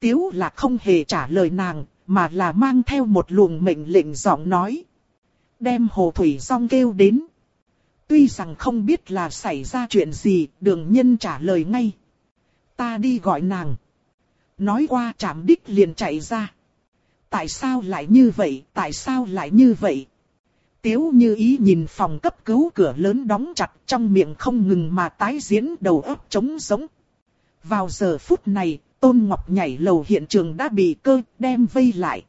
Tiếu là không hề trả lời nàng, mà là mang theo một luồng mệnh lệnh giọng nói. Đem hồ thủy song kêu đến. Tuy rằng không biết là xảy ra chuyện gì, đường nhân trả lời ngay. Ta đi gọi nàng. Nói qua chạm đích liền chạy ra. Tại sao lại như vậy, tại sao lại như vậy? Tiếu như ý nhìn phòng cấp cứu cửa lớn đóng chặt trong miệng không ngừng mà tái diễn đầu óc trống giống. Vào giờ phút này, Tôn Ngọc nhảy lầu hiện trường đã bị cơ đem vây lại.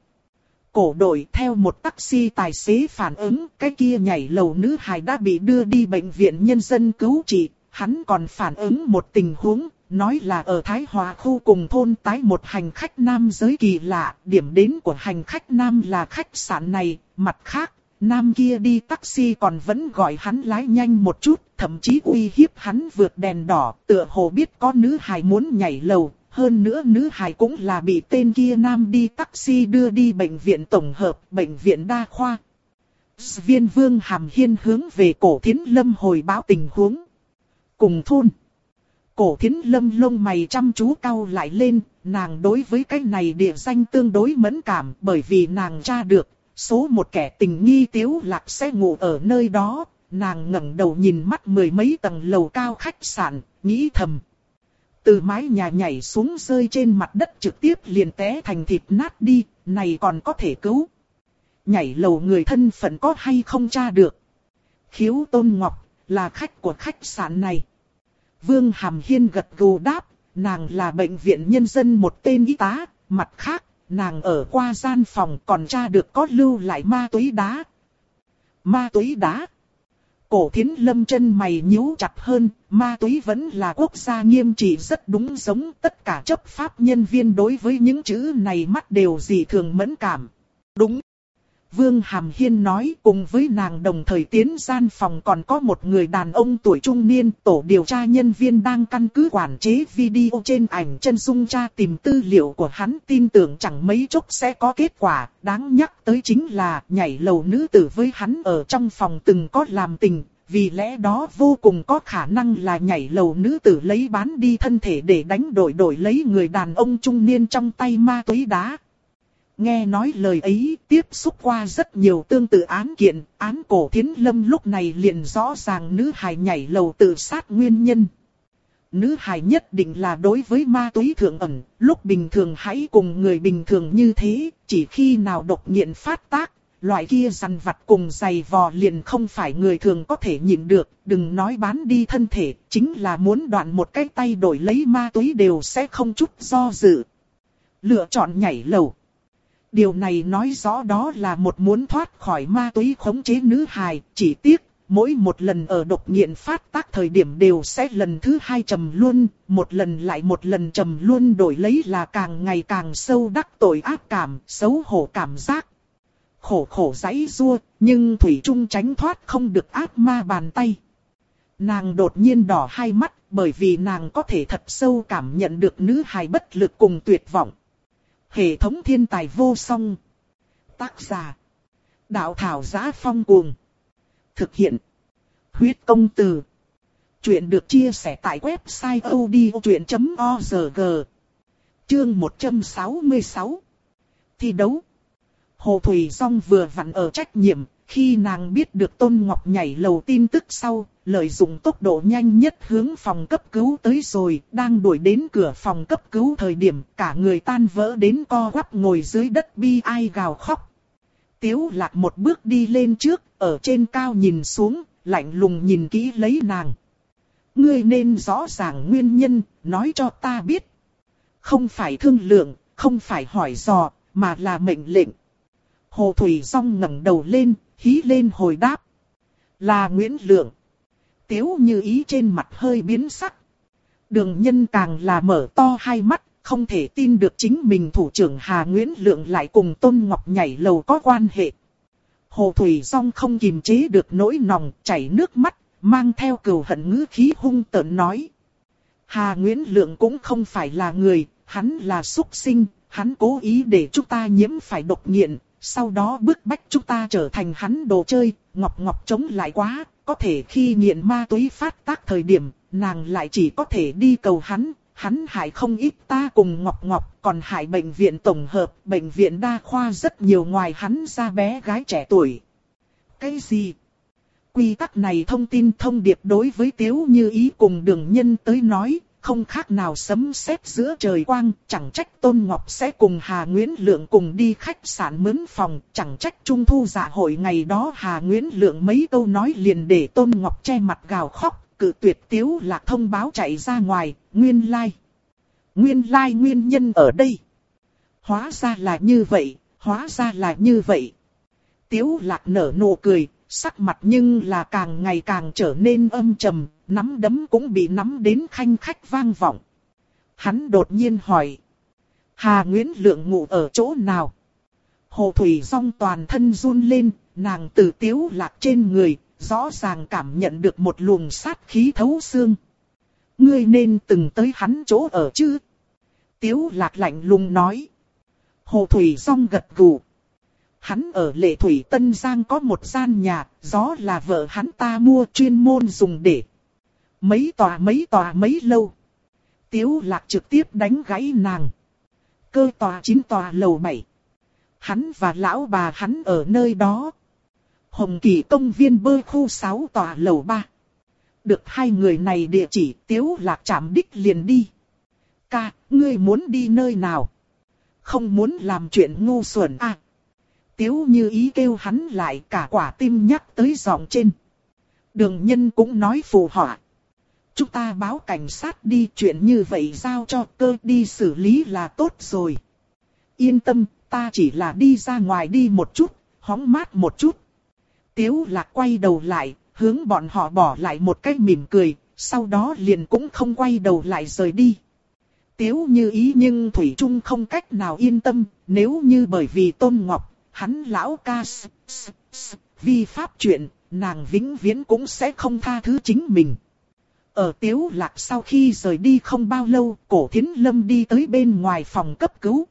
Cổ đội theo một taxi tài xế phản ứng, cái kia nhảy lầu nữ hài đã bị đưa đi bệnh viện nhân dân cứu trị. Hắn còn phản ứng một tình huống, nói là ở Thái Hòa khu cùng thôn tái một hành khách nam giới kỳ lạ, điểm đến của hành khách nam là khách sạn này, mặt khác, nam kia đi taxi còn vẫn gọi hắn lái nhanh một chút, thậm chí uy hiếp hắn vượt đèn đỏ, tựa hồ biết có nữ hài muốn nhảy lầu, hơn nữa nữ hài cũng là bị tên kia nam đi taxi đưa đi bệnh viện tổng hợp, bệnh viện đa khoa. Viên vương hàm hiên hướng về cổ thiến lâm hồi báo tình huống. Cùng thôn. Cổ thiến lâm lông mày chăm chú cau lại lên, nàng đối với cái này địa danh tương đối mẫn cảm bởi vì nàng tra được, số một kẻ tình nghi tiếu lạc sẽ ngủ ở nơi đó, nàng ngẩng đầu nhìn mắt mười mấy tầng lầu cao khách sạn, nghĩ thầm. Từ mái nhà nhảy xuống rơi trên mặt đất trực tiếp liền té thành thịt nát đi, này còn có thể cứu. Nhảy lầu người thân phận có hay không tra được. Khiếu Tôn Ngọc, là khách của khách sạn này. Vương Hàm Hiên gật gù đáp, nàng là bệnh viện nhân dân một tên y tá, mặt khác, nàng ở qua gian phòng còn tra được có lưu lại ma túy đá. Ma túy đá? Cổ thiến lâm chân mày nhíu chặt hơn, ma túy vẫn là quốc gia nghiêm trị rất đúng giống tất cả chấp pháp nhân viên đối với những chữ này mắt đều dị thường mẫn cảm. Đúng. Vương Hàm Hiên nói cùng với nàng đồng thời tiến gian phòng còn có một người đàn ông tuổi trung niên tổ điều tra nhân viên đang căn cứ quản chế video trên ảnh chân dung tra tìm tư liệu của hắn tin tưởng chẳng mấy chốc sẽ có kết quả. Đáng nhắc tới chính là nhảy lầu nữ tử với hắn ở trong phòng từng có làm tình, vì lẽ đó vô cùng có khả năng là nhảy lầu nữ tử lấy bán đi thân thể để đánh đổi đổi lấy người đàn ông trung niên trong tay ma túy đá. Nghe nói lời ấy, tiếp xúc qua rất nhiều tương tự án kiện, án cổ thiến lâm lúc này liền rõ ràng nữ hài nhảy lầu tự sát nguyên nhân. Nữ hài nhất định là đối với ma túy thượng ẩn, lúc bình thường hãy cùng người bình thường như thế, chỉ khi nào độc nghiện phát tác, loại kia rằn vặt cùng dày vò liền không phải người thường có thể nhịn được, đừng nói bán đi thân thể, chính là muốn đoạn một cái tay đổi lấy ma túy đều sẽ không chút do dự. Lựa chọn nhảy lầu. Điều này nói rõ đó là một muốn thoát khỏi ma túy khống chế nữ hài, chỉ tiếc, mỗi một lần ở độc nghiện phát tác thời điểm đều sẽ lần thứ hai trầm luôn, một lần lại một lần trầm luôn đổi lấy là càng ngày càng sâu đắc tội ác cảm, xấu hổ cảm giác. Khổ khổ giấy rua, nhưng Thủy Trung tránh thoát không được ác ma bàn tay. Nàng đột nhiên đỏ hai mắt, bởi vì nàng có thể thật sâu cảm nhận được nữ hài bất lực cùng tuyệt vọng. Hệ thống thiên tài vô song. Tác giả. Đạo thảo giá phong cuồng. Thực hiện. Huyết công từ. Chuyện được chia sẻ tại website odchuyện.org. Chương 166. Thi đấu. Hồ Thủy Song vừa vặn ở trách nhiệm, khi nàng biết được Tôn Ngọc nhảy lầu tin tức sau, lợi dụng tốc độ nhanh nhất hướng phòng cấp cứu tới rồi, đang đuổi đến cửa phòng cấp cứu thời điểm cả người tan vỡ đến co quắp ngồi dưới đất bi ai gào khóc. Tiếu lạc một bước đi lên trước, ở trên cao nhìn xuống, lạnh lùng nhìn kỹ lấy nàng. Ngươi nên rõ ràng nguyên nhân, nói cho ta biết. Không phải thương lượng, không phải hỏi dò, mà là mệnh lệnh. Hồ Thủy Song ngẩng đầu lên, hí lên hồi đáp. Là Nguyễn Lượng. Tiếu như ý trên mặt hơi biến sắc. Đường nhân càng là mở to hai mắt, không thể tin được chính mình thủ trưởng Hà Nguyễn Lượng lại cùng Tôn Ngọc nhảy lầu có quan hệ. Hồ Thủy Song không kìm chế được nỗi nòng, chảy nước mắt, mang theo cừu hận ngữ khí hung tợn nói. Hà Nguyễn Lượng cũng không phải là người, hắn là súc sinh, hắn cố ý để chúng ta nhiễm phải độc nghiện, sau đó bức bách chúng ta trở thành hắn đồ chơi, Ngọc Ngọc chống lại quá, có thể khi nghiện ma túy phát tác thời điểm, nàng lại chỉ có thể đi cầu hắn, hắn hại không ít ta cùng Ngọc Ngọc, còn hại bệnh viện tổng hợp, bệnh viện đa khoa rất nhiều ngoài hắn ra bé gái trẻ tuổi. Cái gì? Quy tắc này thông tin thông điệp đối với Tiếu Như Ý cùng đường nhân tới nói, không khác nào sấm sét giữa trời quang, chẳng trách Tôn Ngọc sẽ cùng Hà Nguyễn Lượng cùng đi khách sạn mướn phòng, chẳng trách trung thu dạ hội ngày đó Hà Nguyễn Lượng mấy câu nói liền để Tôn Ngọc che mặt gào khóc, cự tuyệt tiếu lạc thông báo chạy ra ngoài, nguyên lai. Like. Nguyên lai like nguyên nhân ở đây. Hóa ra là như vậy, hóa ra là như vậy. Tiếu lạc nở nụ cười, sắc mặt nhưng là càng ngày càng trở nên âm trầm, nắm đấm cũng bị nắm đến khanh khách vang vọng. Hắn đột nhiên hỏi. Hà Nguyễn Lượng ngủ ở chỗ nào? Hồ Thủy Song toàn thân run lên, nàng từ tiếu lạc trên người, rõ ràng cảm nhận được một luồng sát khí thấu xương. Ngươi nên từng tới hắn chỗ ở chứ? Tiếu lạc lạnh lùng nói. Hồ Thủy Song gật gù. Hắn ở Lệ Thủy Tân Giang có một gian nhà, gió là vợ hắn ta mua chuyên môn dùng để. Mấy tòa mấy tòa mấy lâu. Tiếu lạc trực tiếp đánh gãy nàng. Cơ tòa chín tòa lầu bảy. Hắn và lão bà hắn ở nơi đó. Hồng Kỳ công viên bơi khu 6 tòa lầu 3. Được hai người này địa chỉ tiếu lạc chạm đích liền đi. Ca, ngươi muốn đi nơi nào? Không muốn làm chuyện ngu xuẩn à? Tiếu như ý kêu hắn lại cả quả tim nhắc tới giọng trên. Đường nhân cũng nói phù họa. Chúng ta báo cảnh sát đi chuyện như vậy giao cho cơ đi xử lý là tốt rồi. Yên tâm, ta chỉ là đi ra ngoài đi một chút, hóng mát một chút. Tiếu lạc quay đầu lại, hướng bọn họ bỏ lại một cái mỉm cười, sau đó liền cũng không quay đầu lại rời đi. Tiếu như ý nhưng Thủy Trung không cách nào yên tâm, nếu như bởi vì Tôn Ngọc, hắn lão ca s, s, s, vi pháp chuyện, nàng vĩnh viễn cũng sẽ không tha thứ chính mình. Ở Tiếu Lạc sau khi rời đi không bao lâu, cổ thiến lâm đi tới bên ngoài phòng cấp cứu.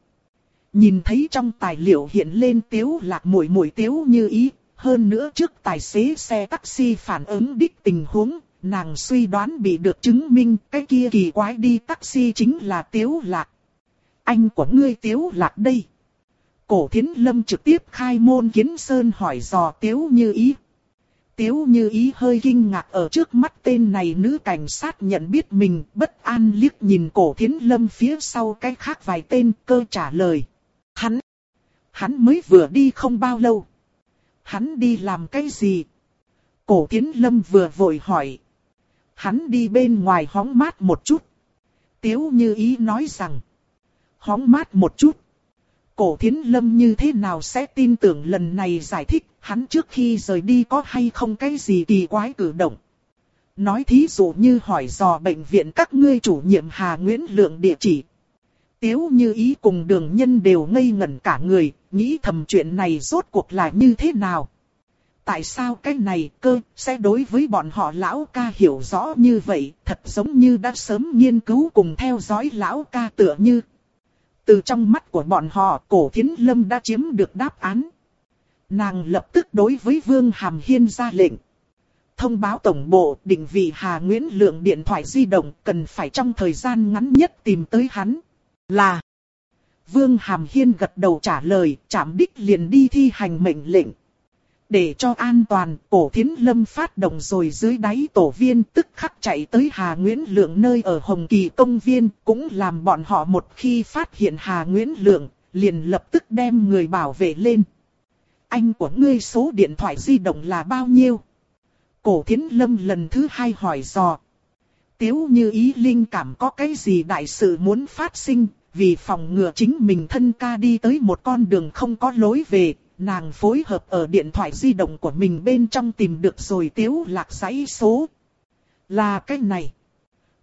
Nhìn thấy trong tài liệu hiện lên Tiếu Lạc mũi mũi Tiếu như ý, hơn nữa trước tài xế xe taxi phản ứng đích tình huống, nàng suy đoán bị được chứng minh cái kia kỳ quái đi taxi chính là Tiếu Lạc. Anh của ngươi Tiếu Lạc đây. Cổ thiến lâm trực tiếp khai môn kiến sơn hỏi dò Tiếu như ý. Tiếu như ý hơi kinh ngạc ở trước mắt tên này nữ cảnh sát nhận biết mình bất an liếc nhìn cổ thiến lâm phía sau cái khác vài tên cơ trả lời. Hắn, hắn mới vừa đi không bao lâu. Hắn đi làm cái gì? Cổ thiến lâm vừa vội hỏi. Hắn đi bên ngoài hóng mát một chút. Tiếu như ý nói rằng. Hóng mát một chút. Cổ thiến lâm như thế nào sẽ tin tưởng lần này giải thích hắn trước khi rời đi có hay không cái gì kỳ quái cử động. Nói thí dụ như hỏi dò bệnh viện các ngươi chủ nhiệm Hà Nguyễn Lượng địa chỉ. Tiếu như ý cùng đường nhân đều ngây ngẩn cả người, nghĩ thầm chuyện này rốt cuộc là như thế nào. Tại sao cái này cơ sẽ đối với bọn họ lão ca hiểu rõ như vậy, thật giống như đã sớm nghiên cứu cùng theo dõi lão ca tựa như. Từ trong mắt của bọn họ, cổ thiến lâm đã chiếm được đáp án. Nàng lập tức đối với Vương Hàm Hiên ra lệnh. Thông báo tổng bộ định vị Hà Nguyễn Lượng điện thoại di động cần phải trong thời gian ngắn nhất tìm tới hắn. Là. Vương Hàm Hiên gật đầu trả lời, chạm đích liền đi thi hành mệnh lệnh. Để cho an toàn, cổ thiến lâm phát động rồi dưới đáy tổ viên tức khắc chạy tới Hà Nguyễn Lượng nơi ở Hồng Kỳ Công Viên, cũng làm bọn họ một khi phát hiện Hà Nguyễn Lượng, liền lập tức đem người bảo vệ lên anh của ngươi số điện thoại di động là bao nhiêu? Cổ thiến lâm lần thứ hai hỏi dò. Tiếu như ý linh cảm có cái gì đại sự muốn phát sinh, vì phòng ngừa chính mình thân ca đi tới một con đường không có lối về, nàng phối hợp ở điện thoại di động của mình bên trong tìm được rồi tiếu lạc giấy số. Là cái này.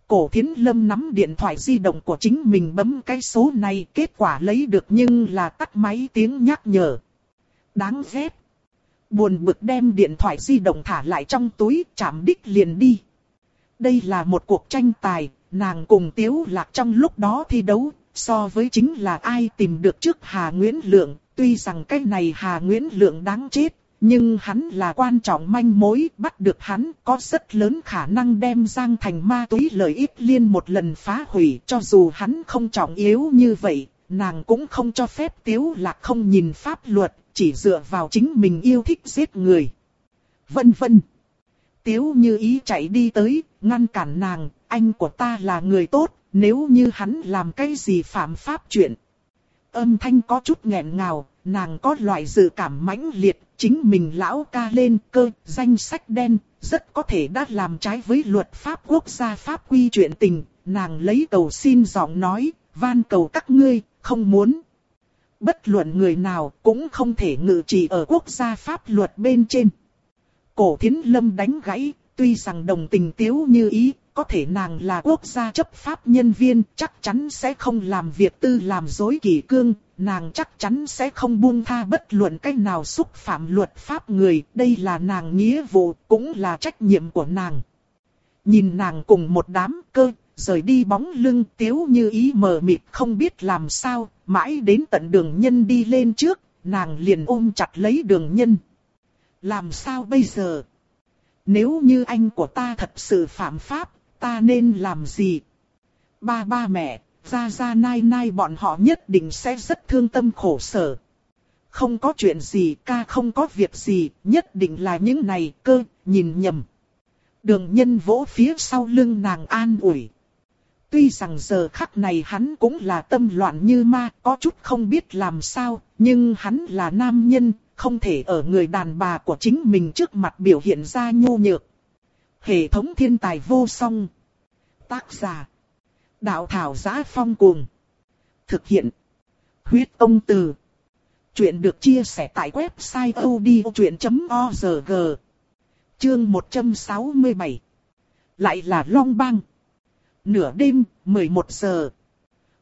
Cổ thiến lâm nắm điện thoại di động của chính mình bấm cái số này kết quả lấy được nhưng là tắt máy tiếng nhắc nhở đáng ghét. Buồn bực đem điện thoại di động thả lại trong túi, chạm đích liền đi. Đây là một cuộc tranh tài, nàng cùng Tiếu Lạc trong lúc đó thi đấu, so với chính là ai tìm được trước Hà Nguyễn Lượng, tuy rằng cái này Hà Nguyễn Lượng đáng chết, nhưng hắn là quan trọng manh mối, bắt được hắn có rất lớn khả năng đem Giang thành ma túy lợi ích liên một lần phá hủy, cho dù hắn không trọng yếu như vậy, nàng cũng không cho phép Tiếu Lạc không nhìn pháp luật, chỉ dựa vào chính mình yêu thích giết người. Vân vân. Tiếu như ý chạy đi tới, ngăn cản nàng, anh của ta là người tốt, nếu như hắn làm cái gì phạm pháp chuyện. Âm thanh có chút nghẹn ngào, nàng có loại dự cảm mãnh liệt, chính mình lão ca lên cơ, danh sách đen, rất có thể đã làm trái với luật pháp quốc gia pháp quy chuyện tình, nàng lấy cầu xin giọng nói, van cầu các ngươi, không muốn. Bất luận người nào cũng không thể ngự trị ở quốc gia pháp luật bên trên. Cổ thiến lâm đánh gãy, tuy rằng đồng tình tiếu như ý, có thể nàng là quốc gia chấp pháp nhân viên, chắc chắn sẽ không làm việc tư làm dối kỳ cương, nàng chắc chắn sẽ không buông tha bất luận cách nào xúc phạm luật pháp người, đây là nàng nghĩa vụ, cũng là trách nhiệm của nàng. Nhìn nàng cùng một đám cơ, rời đi bóng lưng tiếu như ý mờ mịt không biết làm sao, mãi đến tận đường nhân đi lên trước, nàng liền ôm chặt lấy đường nhân. Làm sao bây giờ? Nếu như anh của ta thật sự phạm pháp, ta nên làm gì? Ba ba mẹ, ra ra nai nai bọn họ nhất định sẽ rất thương tâm khổ sở. Không có chuyện gì, ca không có việc gì, nhất định là những này cơ, nhìn nhầm. Đường nhân vỗ phía sau lưng nàng an ủi. Tuy rằng giờ khắc này hắn cũng là tâm loạn như ma, có chút không biết làm sao, nhưng hắn là nam nhân, không thể ở người đàn bà của chính mình trước mặt biểu hiện ra nhô nhược. Hệ thống thiên tài vô song. Tác giả. Đạo thảo giá phong cuồng. Thực hiện. Huyết ông từ. Chuyện được chia sẻ tại website odchuyện.org. Chương 167. Lại là Long Bang. Nửa đêm, 11 giờ.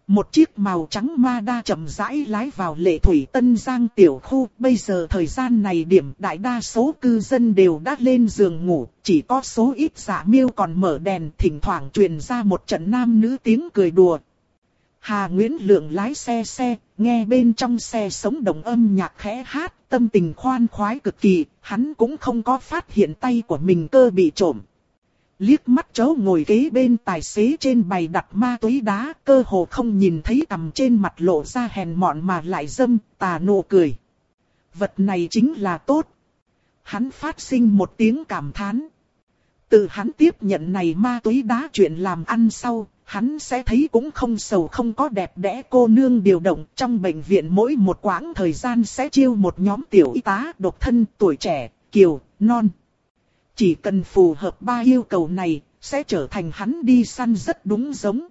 Một chiếc màu trắng ma đa chậm rãi lái vào lệ thủy Tân Giang tiểu khu. Bây giờ thời gian này điểm đại đa số cư dân đều đã lên giường ngủ. Chỉ có số ít giả miêu còn mở đèn thỉnh thoảng truyền ra một trận nam nữ tiếng cười đùa. Hà Nguyễn Lượng lái xe xe, nghe bên trong xe sống động âm nhạc khẽ hát, tâm tình khoan khoái cực kỳ, hắn cũng không có phát hiện tay của mình cơ bị trộm. Liếc mắt chấu ngồi kế bên tài xế trên bày đặt ma túy đá, cơ hồ không nhìn thấy cầm trên mặt lộ ra hèn mọn mà lại dâm, tà nụ cười. Vật này chính là tốt. Hắn phát sinh một tiếng cảm thán. Từ hắn tiếp nhận này ma túy đá chuyện làm ăn sau, hắn sẽ thấy cũng không sầu không có đẹp đẽ cô nương điều động trong bệnh viện mỗi một quãng thời gian sẽ chiêu một nhóm tiểu y tá độc thân tuổi trẻ, kiều, non. Chỉ cần phù hợp ba yêu cầu này, sẽ trở thành hắn đi săn rất đúng giống.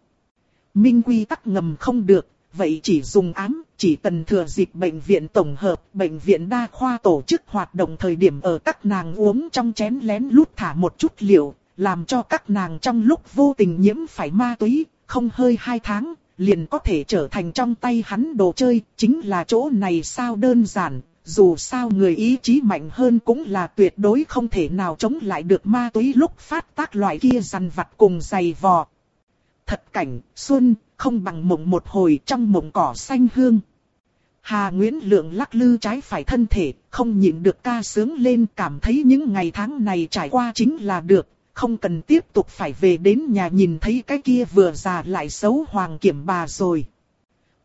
Minh quy tắc ngầm không được, vậy chỉ dùng ám, chỉ cần thừa dịp bệnh viện tổng hợp, bệnh viện đa khoa tổ chức hoạt động thời điểm ở các nàng uống trong chén lén lút thả một chút liệu, làm cho các nàng trong lúc vô tình nhiễm phải ma túy, không hơi hai tháng, liền có thể trở thành trong tay hắn đồ chơi, chính là chỗ này sao đơn giản, dù sao người ý chí mạnh hơn cũng là tuyệt đối không thể nào chống lại được ma túy lúc phát tác loại kia rằn vặt cùng dày vò. Thật cảnh, xuân, không bằng mộng một hồi trong mộng cỏ xanh hương. Hà Nguyễn Lượng lắc lư trái phải thân thể, không nhịn được ca sướng lên cảm thấy những ngày tháng này trải qua chính là được, không cần tiếp tục phải về đến nhà nhìn thấy cái kia vừa già lại xấu hoàng kiểm bà rồi.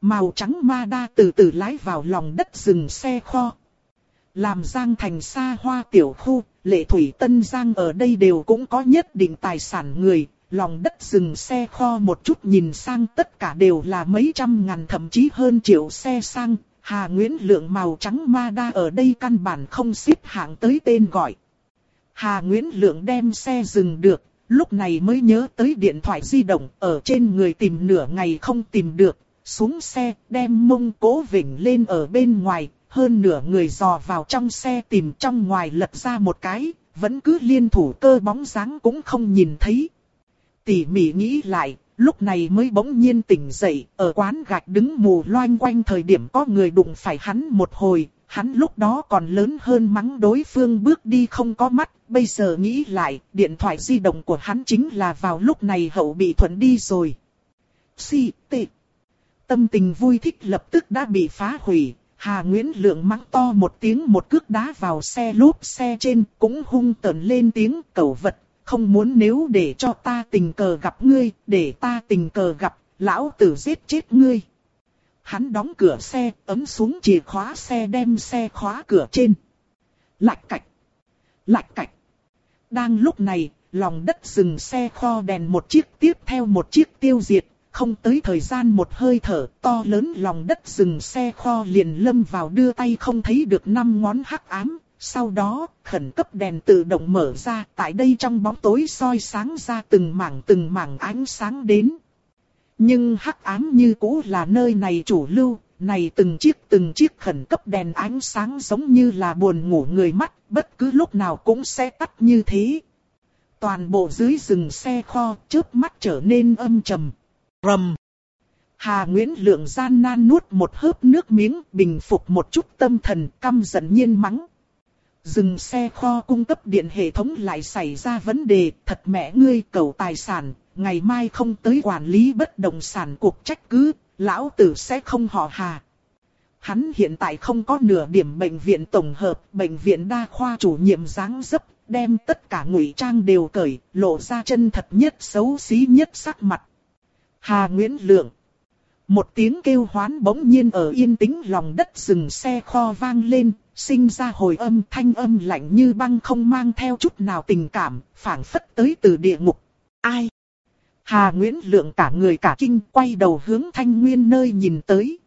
Màu trắng ma đa từ từ lái vào lòng đất rừng xe kho. Làm Giang thành xa hoa tiểu khu, lệ thủy tân Giang ở đây đều cũng có nhất định tài sản người, lòng đất rừng xe kho một chút nhìn sang tất cả đều là mấy trăm ngàn thậm chí hơn triệu xe sang, Hà Nguyễn Lượng màu trắng ma đa ở đây căn bản không xếp hạng tới tên gọi. Hà Nguyễn Lượng đem xe dừng được, lúc này mới nhớ tới điện thoại di động ở trên người tìm nửa ngày không tìm được, xuống xe đem mông cố vỉnh lên ở bên ngoài, hơn nửa người dò vào trong xe tìm trong ngoài lật ra một cái, vẫn cứ liên thủ cơ bóng dáng cũng không nhìn thấy. Tỉ mỉ nghĩ lại, lúc này mới bỗng nhiên tỉnh dậy, ở quán gạch đứng mù loanh quanh thời điểm có người đụng phải hắn một hồi, hắn lúc đó còn lớn hơn mắng đối phương bước đi không có mắt, bây giờ nghĩ lại, điện thoại di động của hắn chính là vào lúc này hậu bị thuận đi rồi. Si, tệ. Tâm tình vui thích lập tức đã bị phá hủy, Hà Nguyễn Lượng mắng to một tiếng một cước đá vào xe lốp xe trên, cũng hung tợn lên tiếng cầu vật, không muốn nếu để cho ta tình cờ gặp ngươi, để ta tình cờ gặp, lão tử giết chết ngươi. Hắn đóng cửa xe, ấm xuống chìa khóa xe đem xe khóa cửa trên. Lạch cạch, lạch cạch. Đang lúc này, lòng đất dừng xe kho đèn một chiếc tiếp theo một chiếc tiêu diệt, không tới thời gian một hơi thở, to lớn lòng đất dừng xe kho liền lâm vào đưa tay không thấy được năm ngón hắc ám. Sau đó, khẩn cấp đèn tự động mở ra, tại đây trong bóng tối soi sáng ra từng mảng từng mảng ánh sáng đến. Nhưng hắc ám như cũ là nơi này chủ lưu, này từng chiếc từng chiếc khẩn cấp đèn ánh sáng giống như là buồn ngủ người mắt, bất cứ lúc nào cũng sẽ tắt như thế. Toàn bộ dưới rừng xe kho chớp mắt trở nên âm trầm. Rầm. Hà Nguyễn Lượng gian nan nuốt một hớp nước miếng, bình phục một chút tâm thần, căm giận nhiên mắng. Dừng xe kho cung cấp điện hệ thống lại xảy ra vấn đề, thật mẹ ngươi cầu tài sản, ngày mai không tới quản lý bất động sản cuộc trách cứ, lão tử sẽ không họ hà. Hắn hiện tại không có nửa điểm bệnh viện tổng hợp, bệnh viện đa khoa chủ nhiệm dáng dấp, đem tất cả ngụy trang đều cởi, lộ ra chân thật nhất xấu xí nhất sắc mặt. Hà Nguyễn Lượng. Một tiếng kêu hoán bỗng nhiên ở yên tĩnh lòng đất rừng xe kho vang lên, sinh ra hồi âm thanh âm lạnh như băng không mang theo chút nào tình cảm, phảng phất tới từ địa ngục. Ai? Hà Nguyễn Lượng cả người cả kinh quay đầu hướng thanh nguyên nơi nhìn tới.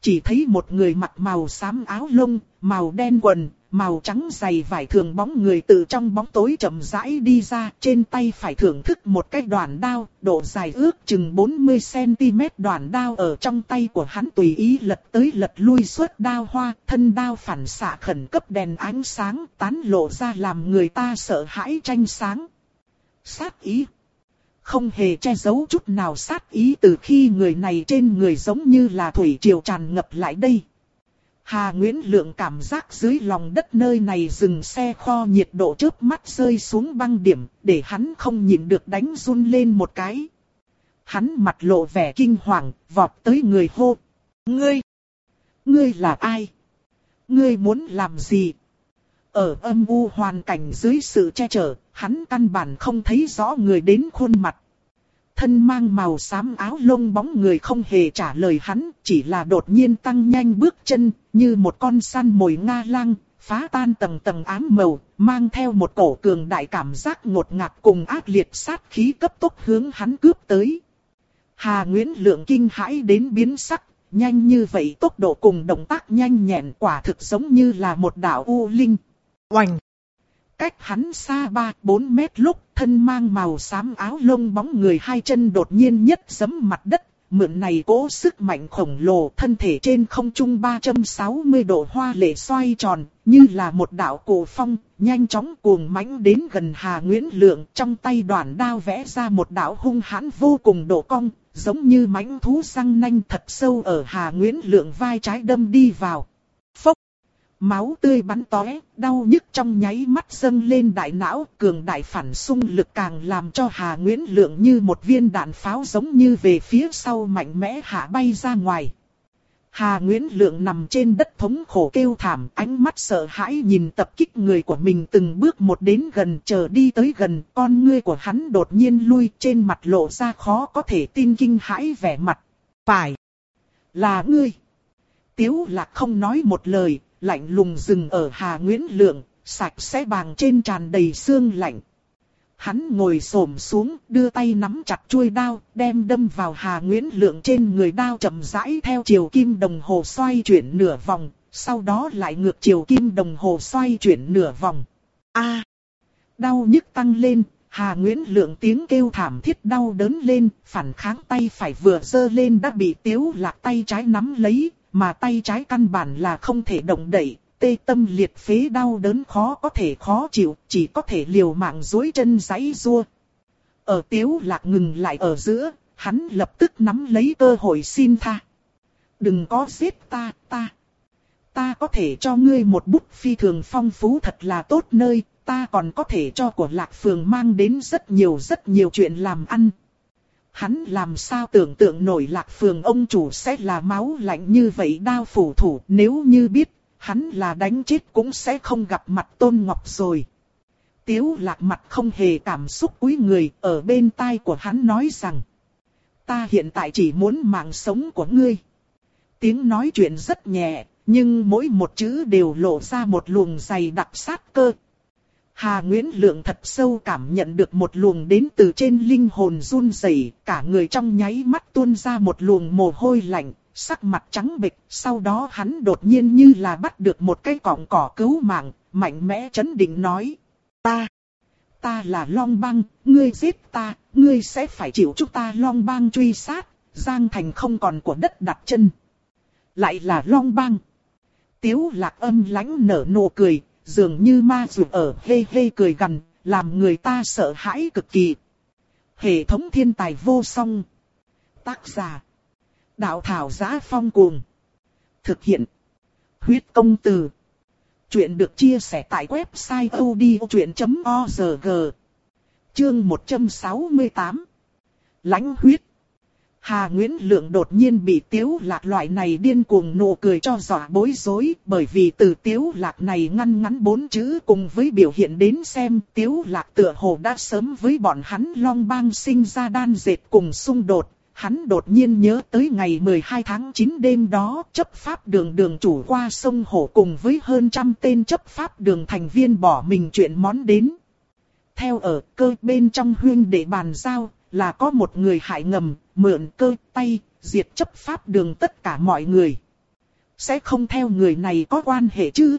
Chỉ thấy một người mặc màu xám áo lông, màu đen quần, màu trắng dày vải thường bóng người từ trong bóng tối chậm rãi đi ra, trên tay phải thưởng thức một cái đoạn đao, độ dài ước chừng 40cm đoạn đao ở trong tay của hắn tùy ý lật tới lật lui suốt đao hoa, thân đao phản xạ khẩn cấp đèn ánh sáng tán lộ ra làm người ta sợ hãi tranh sáng. Sát ý không hề che giấu chút nào sát ý từ khi người này trên người giống như là thủy triều tràn ngập lại đây. Hà Nguyễn Lượng cảm giác dưới lòng đất nơi này dừng xe kho nhiệt độ trước mắt rơi xuống băng điểm, để hắn không nhịn được đánh run lên một cái. hắn mặt lộ vẻ kinh hoàng, vọt tới người hô. Ngươi! Ngươi là ai? Ngươi muốn làm gì? Ở âm u hoàn cảnh dưới sự che chở, hắn căn bản không thấy rõ người đến khuôn mặt. Thân mang màu xám áo lông bóng người không hề trả lời hắn, chỉ là đột nhiên tăng nhanh bước chân, như một con săn mồi Nga lang, phá tan tầng tầng ám màu, mang theo một cổ cường đại cảm giác ngột ngạt cùng ác liệt sát khí cấp tốc hướng hắn cướp tới. Hà Nguyễn Lượng kinh hãi đến biến sắc, nhanh như vậy tốc độ cùng động tác nhanh nhẹn quả thực giống như là một đạo u linh. Oành! Cách hắn xa 3-4 mét lúc thân mang màu xám áo lông bóng người hai chân đột nhiên nhất giấm mặt đất, mượn này cố sức mạnh khổng lồ thân thể trên không trung 360 độ hoa lệ xoay tròn, như là một đạo cổ phong, nhanh chóng cuồng mãnh đến gần Hà Nguyễn Lượng trong tay đoàn đao vẽ ra một đạo hung hãn vô cùng độ cong, giống như mãnh thú răng nanh thật sâu ở Hà Nguyễn Lượng vai trái đâm đi vào. Máu tươi bắn tóe, đau nhức trong nháy mắt dâng lên đại não, cường đại phản xung lực càng làm cho Hà Nguyễn Lượng như một viên đạn pháo giống như về phía sau mạnh mẽ hạ bay ra ngoài. Hà Nguyễn Lượng nằm trên đất thống khổ kêu thảm, ánh mắt sợ hãi nhìn tập kích người của mình từng bước một đến gần chờ đi tới gần, con ngươi của hắn đột nhiên lui trên mặt lộ ra khó có thể tin kinh hãi vẻ mặt. Phải, là ngươi. Tiếu lạc không nói một lời, lạnh lùng dừng ở Hà Nguyễn Lượng, sạch sẽ bàng trên tràn đầy xương lạnh. Hắn ngồi xổm xuống, đưa tay nắm chặt chuôi đao, đem đâm vào Hà Nguyễn Lượng trên người đao chậm rãi theo chiều kim đồng hồ xoay chuyển nửa vòng, sau đó lại ngược chiều kim đồng hồ xoay chuyển nửa vòng. A, đau nhức tăng lên, Hà Nguyễn Lượng tiếng kêu thảm thiết đau đớn lên, phản kháng tay phải vừa giơ lên đã bị Tiếu Lạc tay trái nắm lấy, mà tay trái căn bản là không thể động đậy, tê tâm liệt phế đau đớn khó có thể khó chịu, chỉ có thể liều mạng dối chân giãy rua. Ở tiếu lạc ngừng lại ở giữa, hắn lập tức nắm lấy cơ hội xin tha. Đừng có giết ta, ta. Ta có thể cho ngươi một bút phi thường phong phú thật là tốt nơi, ta còn có thể cho của lạc phường mang đến rất nhiều rất nhiều chuyện làm ăn. Hắn làm sao tưởng tượng nổi lạc phường ông chủ sẽ là máu lạnh như vậy đao phủ thủ nếu như biết hắn là đánh chết cũng sẽ không gặp mặt Tôn Ngọc rồi. Tiếu lạc mặt không hề cảm xúc quý người ở bên tai của hắn nói rằng. Ta hiện tại chỉ muốn mạng sống của ngươi. Tiếng nói chuyện rất nhẹ, nhưng mỗi một chữ đều lộ ra một luồng dày đặc sát cơ. Hà Nguyễn Lượng thật sâu cảm nhận được một luồng đến từ trên linh hồn run rẩy, cả người trong nháy mắt tuôn ra một luồng mồ hôi lạnh, sắc mặt trắng bệch, sau đó hắn đột nhiên như là bắt được một cái cọng cỏ cứu mạng, mạnh mẽ chấn định nói. Ta, ta là Long Bang, ngươi giết ta, ngươi sẽ phải chịu chúng ta Long Bang truy sát, Giang Thành không còn của đất đặt chân. Lại là Long Bang. Tiếu lạc âm lãnh nở nụ cười, dường như ma dù ở hê hê cười gần, làm người ta sợ hãi cực kỳ. Hệ thống thiên tài vô song. Tác giả. Đạo thảo giá phong cuồng. Thực hiện. Huyết công từ. Chuyện được chia sẻ tại website odchuyện.org. Chương 168. Lãnh huyết. Hà Nguyễn Lượng đột nhiên bị tiếu lạc loại này điên cuồng nụ cười cho dọa bối rối, bởi vì từ tiếu lạc này ngăn ngắn bốn chữ cùng với biểu hiện đến xem tiếu lạc tựa hồ đã sớm với bọn hắn long bang sinh ra đan dệt cùng xung đột, hắn đột nhiên nhớ tới ngày 12 tháng 9 đêm đó chấp pháp đường đường chủ qua sông Hổ cùng với hơn trăm tên chấp pháp đường thành viên bỏ mình chuyện món đến. Theo ở cơ bên trong huyên để bàn giao là có một người hại ngầm, mượn cơ tay, diệt chấp pháp đường tất cả mọi người. Sẽ không theo người này có quan hệ chứ?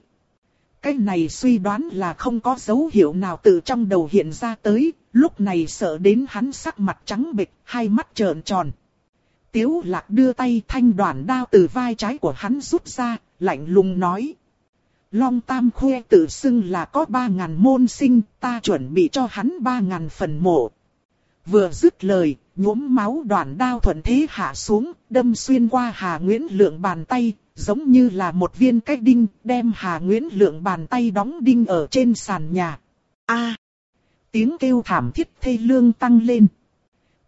Cái này suy đoán là không có dấu hiệu nào từ trong đầu hiện ra tới, lúc này sợ đến hắn sắc mặt trắng bệch, hai mắt trợn tròn. Tiếu lạc đưa tay thanh đoạn đao từ vai trái của hắn rút ra, lạnh lùng nói. Long Tam Khuê tự xưng là có ba ngàn môn sinh, ta chuẩn bị cho hắn ba ngàn phần mộ. Vừa dứt lời, nhuốm máu đoạn đao thuận thế hạ xuống, đâm xuyên qua Hà Nguyễn Lượng bàn tay, giống như là một viên cách đinh, đem Hà Nguyễn Lượng bàn tay đóng đinh ở trên sàn nhà. A! tiếng kêu thảm thiết thê lương tăng lên.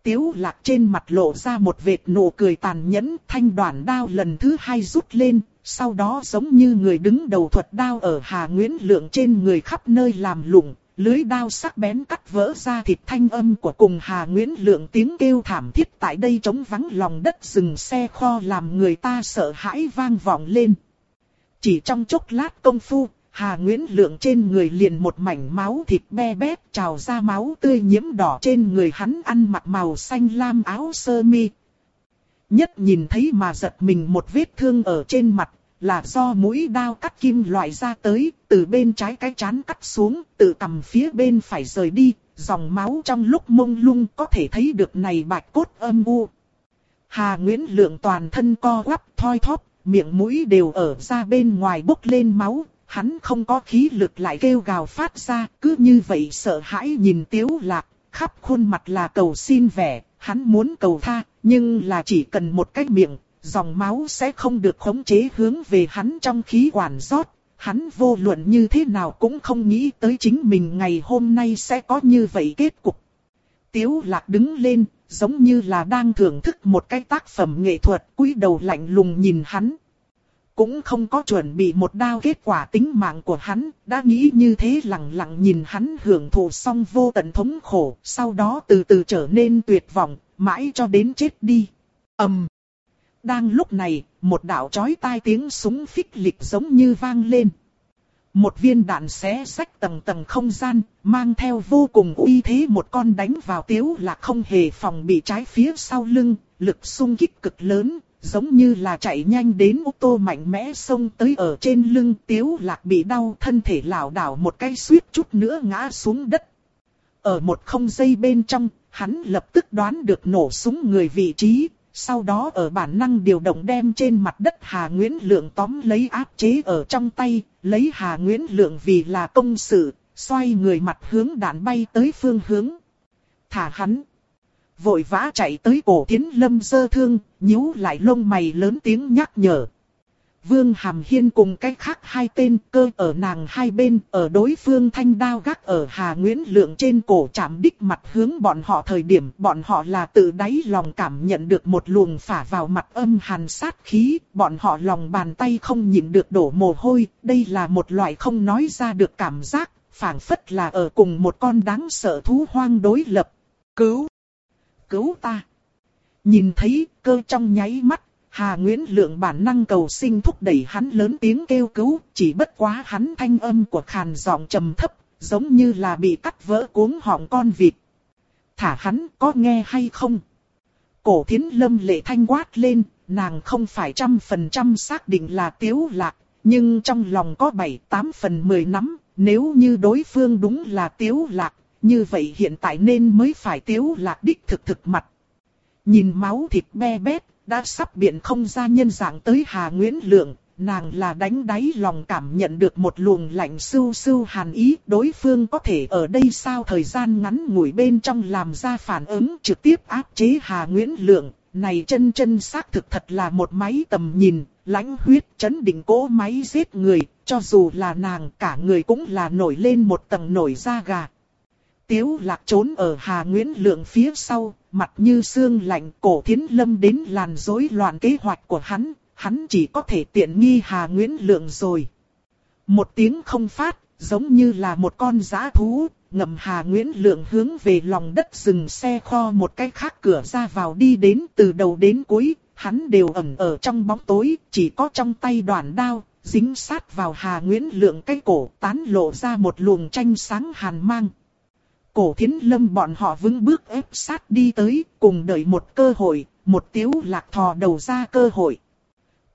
Tiếu lạc trên mặt lộ ra một vệt nụ cười tàn nhẫn, thanh đoàn đao lần thứ hai rút lên, sau đó giống như người đứng đầu thuật đao ở Hà Nguyễn Lượng trên người khắp nơi làm lụng, lưới đao sắc bén cắt vỡ ra thịt thanh âm của cùng Hà Nguyễn Lượng tiếng kêu thảm thiết tại đây trống vắng lòng đất rừng xe kho làm người ta sợ hãi vang vọng lên. Chỉ trong chốc lát công phu, Hà Nguyễn Lượng trên người liền một mảnh máu thịt be bét trào ra máu tươi nhiễm đỏ trên người hắn ăn mặc màu xanh lam áo sơ mi. Nhất nhìn thấy mà giật mình một vết thương ở trên mặt, là do mũi đao cắt kim loại ra tới, từ bên trái cái chán cắt xuống, từ cầm phía bên phải rời đi, dòng máu trong lúc mông lung có thể thấy được này bạch cốt âm u. Hà Nguyễn Lượng toàn thân co quắp thoi thóp, miệng mũi đều ở ra bên ngoài bốc lên máu, hắn không có khí lực lại kêu gào phát ra, cứ như vậy sợ hãi nhìn tiếu lạc, khắp khuôn mặt là cầu xin vẻ, hắn muốn cầu tha, nhưng là chỉ cần một cái miệng, dòng máu sẽ không được khống chế hướng về hắn trong khí quản rót. Hắn vô luận như thế nào cũng không nghĩ tới chính mình ngày hôm nay sẽ có như vậy kết cục. Tiếu lạc đứng lên, giống như là đang thưởng thức một cái tác phẩm nghệ thuật, cúi đầu lạnh lùng nhìn hắn. Cũng không có chuẩn bị một đao kết quả tính mạng của hắn, đã nghĩ như thế lặng lặng nhìn hắn hưởng thụ xong vô tận thống khổ, sau đó từ từ trở nên tuyệt vọng, mãi cho đến chết đi. ầm. Đang lúc này, một đạo chói tai tiếng súng phích lịch giống như vang lên. Một viên đạn xé sách tầng tầng không gian, mang theo vô cùng uy thế một con đánh vào tiếu là không hề phòng bị trái phía sau lưng, lực xung kích cực lớn, giống như là chạy nhanh đến ô tô mạnh mẽ xông tới ở trên lưng tiếu lạc bị đau thân thể lảo đảo một cái suýt chút nữa ngã xuống đất. Ở một không giây bên trong, hắn lập tức đoán được nổ súng người vị trí, sau đó ở bản năng điều động đem trên mặt đất Hà Nguyễn Lượng tóm lấy áp chế ở trong tay, lấy Hà Nguyễn Lượng vì là công sự, xoay người mặt hướng đạn bay tới phương hướng. Thả hắn. Vội vã chạy tới cổ tiến lâm dơ thương, nhíu lại lông mày lớn tiếng nhắc nhở. Vương Hàm Hiên cùng cách khác hai tên cơ ở nàng hai bên, ở đối phương thanh đao gác ở Hà Nguyễn Lượng trên cổ chạm đích mặt hướng bọn họ thời điểm bọn họ là tự đáy lòng cảm nhận được một luồng phả vào mặt âm hàn sát khí, bọn họ lòng bàn tay không nhịn được đổ mồ hôi, đây là một loại không nói ra được cảm giác, phảng phất là ở cùng một con đáng sợ thú hoang đối lập. Cứu! Cứu ta! Nhìn thấy cơ trong nháy mắt Hà Nguyễn Lượng bản năng cầu sinh thúc đẩy hắn lớn tiếng kêu cứu, chỉ bất quá hắn thanh âm của khàn giọng trầm thấp, giống như là bị cắt vỡ cuống họng con vịt. Thả hắn có nghe hay không? Cổ thiến lâm lệ thanh quát lên, nàng không phải trăm phần trăm xác định là tiếu lạc, nhưng trong lòng có bảy tám phần mười nắm, nếu như đối phương đúng là tiếu lạc, như vậy hiện tại nên mới phải tiếu lạc đích thực thực mặt. Nhìn máu thịt be bét, đã sắp biện không ra nhân dạng tới Hà Nguyễn Lượng, nàng là đánh đáy lòng cảm nhận được một luồng lạnh sưu sưu hàn ý, đối phương có thể ở đây sao thời gian ngắn ngủi bên trong làm ra phản ứng trực tiếp áp chế Hà Nguyễn Lượng, này chân chân xác thực thật là một máy tầm nhìn, lãnh huyết chấn định cố máy giết người, cho dù là nàng cả người cũng là nổi lên một tầng nổi da gà. Tiếu lạc trốn ở Hà Nguyễn Lượng phía sau, mặt như xương lạnh cổ thiến lâm đến làn rối loạn kế hoạch của hắn, hắn chỉ có thể tiện nghi Hà Nguyễn Lượng rồi. Một tiếng không phát, giống như là một con giã thú, ngầm Hà Nguyễn Lượng hướng về lòng đất dừng xe kho một cái khác cửa ra vào đi đến từ đầu đến cuối, hắn đều ẩn ở trong bóng tối, chỉ có trong tay đoạn đao, dính sát vào Hà Nguyễn Lượng cái cổ tán lộ ra một luồng tranh sáng hàn mang cổ thiến lâm bọn họ vững bước ép sát đi tới, cùng đợi một cơ hội, một tiếu lạc thò đầu ra cơ hội.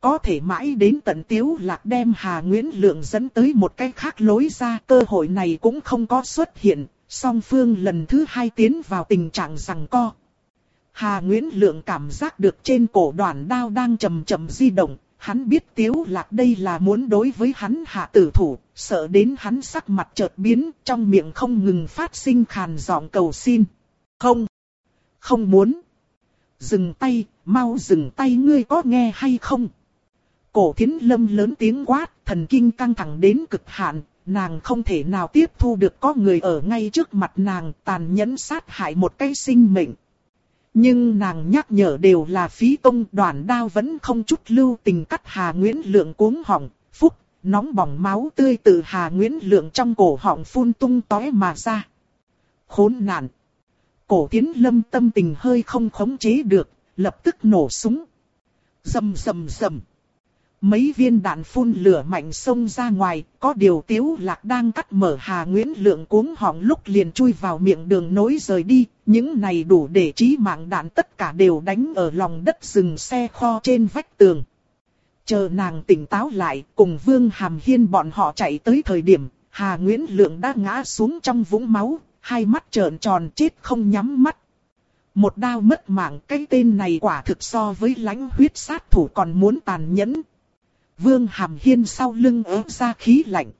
Có thể mãi đến tận tiếu lạc đem Hà Nguyễn Lượng dẫn tới một cái khác lối ra cơ hội này cũng không có xuất hiện, song phương lần thứ hai tiến vào tình trạng rằng co. Hà Nguyễn Lượng cảm giác được trên cổ đoàn đao đang chậm chậm di động, Hắn biết Tiếu Lạc đây là muốn đối với hắn hạ tử thủ, sợ đến hắn sắc mặt chợt biến, trong miệng không ngừng phát sinh khàn giọng cầu xin. Không, không muốn. Dừng tay, mau dừng tay ngươi có nghe hay không? Cổ thiến lâm lớn tiếng quát, thần kinh căng thẳng đến cực hạn, nàng không thể nào tiếp thu được có người ở ngay trước mặt nàng tàn nhẫn sát hại một cái sinh mệnh. Nhưng nàng nhắc nhở đều là phí công đoàn đao vẫn không chút lưu tình cắt Hà Nguyễn Lượng cuống họng, phúc, nóng bỏng máu tươi từ Hà Nguyễn Lượng trong cổ họng phun tung tóe mà ra. Khốn nạn! Cổ tiến lâm tâm tình hơi không khống chế được, lập tức nổ súng. Dầm dầm dầm. Mấy viên đạn phun lửa mạnh xông ra ngoài, có điều tiếu lạc đang cắt mở Hà Nguyễn Lượng cuống họng lúc liền chui vào miệng đường nối rời đi, những này đủ để trí mạng đạn tất cả đều đánh ở lòng đất rừng xe kho trên vách tường. Chờ nàng tỉnh táo lại, cùng Vương Hàm Hiên bọn họ chạy tới thời điểm, Hà Nguyễn Lượng đã ngã xuống trong vũng máu, hai mắt trợn tròn chết không nhắm mắt. Một đao mất mạng cái tên này quả thực so với lãnh huyết sát thủ còn muốn tàn nhẫn. Vương Hàm Hiên sau lưng ớt ra khí lạnh.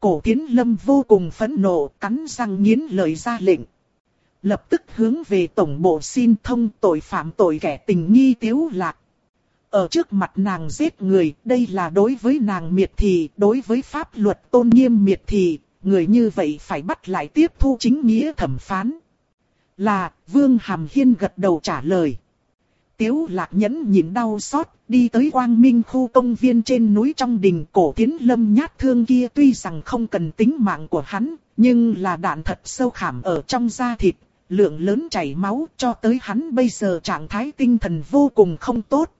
Cổ tiến lâm vô cùng phẫn nộ, cắn răng nghiến lời ra lệnh. Lập tức hướng về tổng bộ xin thông tội phạm tội kẻ tình nghi tiếu lạc. Ở trước mặt nàng giết người, đây là đối với nàng miệt thị, đối với pháp luật tôn nghiêm miệt thị, người như vậy phải bắt lại tiếp thu chính nghĩa thẩm phán. Là, Vương Hàm Hiên gật đầu trả lời. Tiếu lạc nhẫn nhìn đau xót, đi tới quang minh khu công viên trên núi trong đình cổ tiến lâm nhát thương kia tuy rằng không cần tính mạng của hắn, nhưng là đạn thật sâu khảm ở trong da thịt, lượng lớn chảy máu cho tới hắn bây giờ trạng thái tinh thần vô cùng không tốt.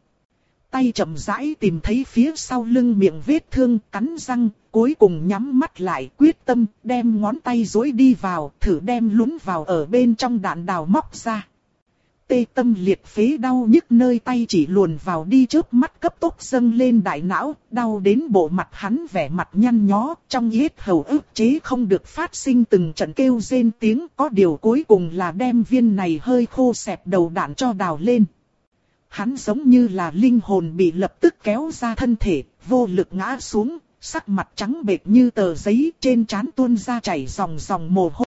Tay chậm rãi tìm thấy phía sau lưng miệng vết thương, cắn răng, cuối cùng nhắm mắt lại quyết tâm đem ngón tay dối đi vào, thử đem lún vào ở bên trong đạn đào móc ra. Tê tâm liệt phế đau nhức nơi tay chỉ luồn vào đi trước mắt cấp tốc dâng lên đại não, đau đến bộ mặt hắn vẻ mặt nhăn nhó, trong yết hầu ức chế không được phát sinh từng trận kêu rên tiếng, có điều cuối cùng là đem viên này hơi khô xẹp đầu đạn cho đào lên. Hắn giống như là linh hồn bị lập tức kéo ra thân thể, vô lực ngã xuống, sắc mặt trắng bệch như tờ giấy trên trán tuôn ra chảy dòng dòng mồ hôi.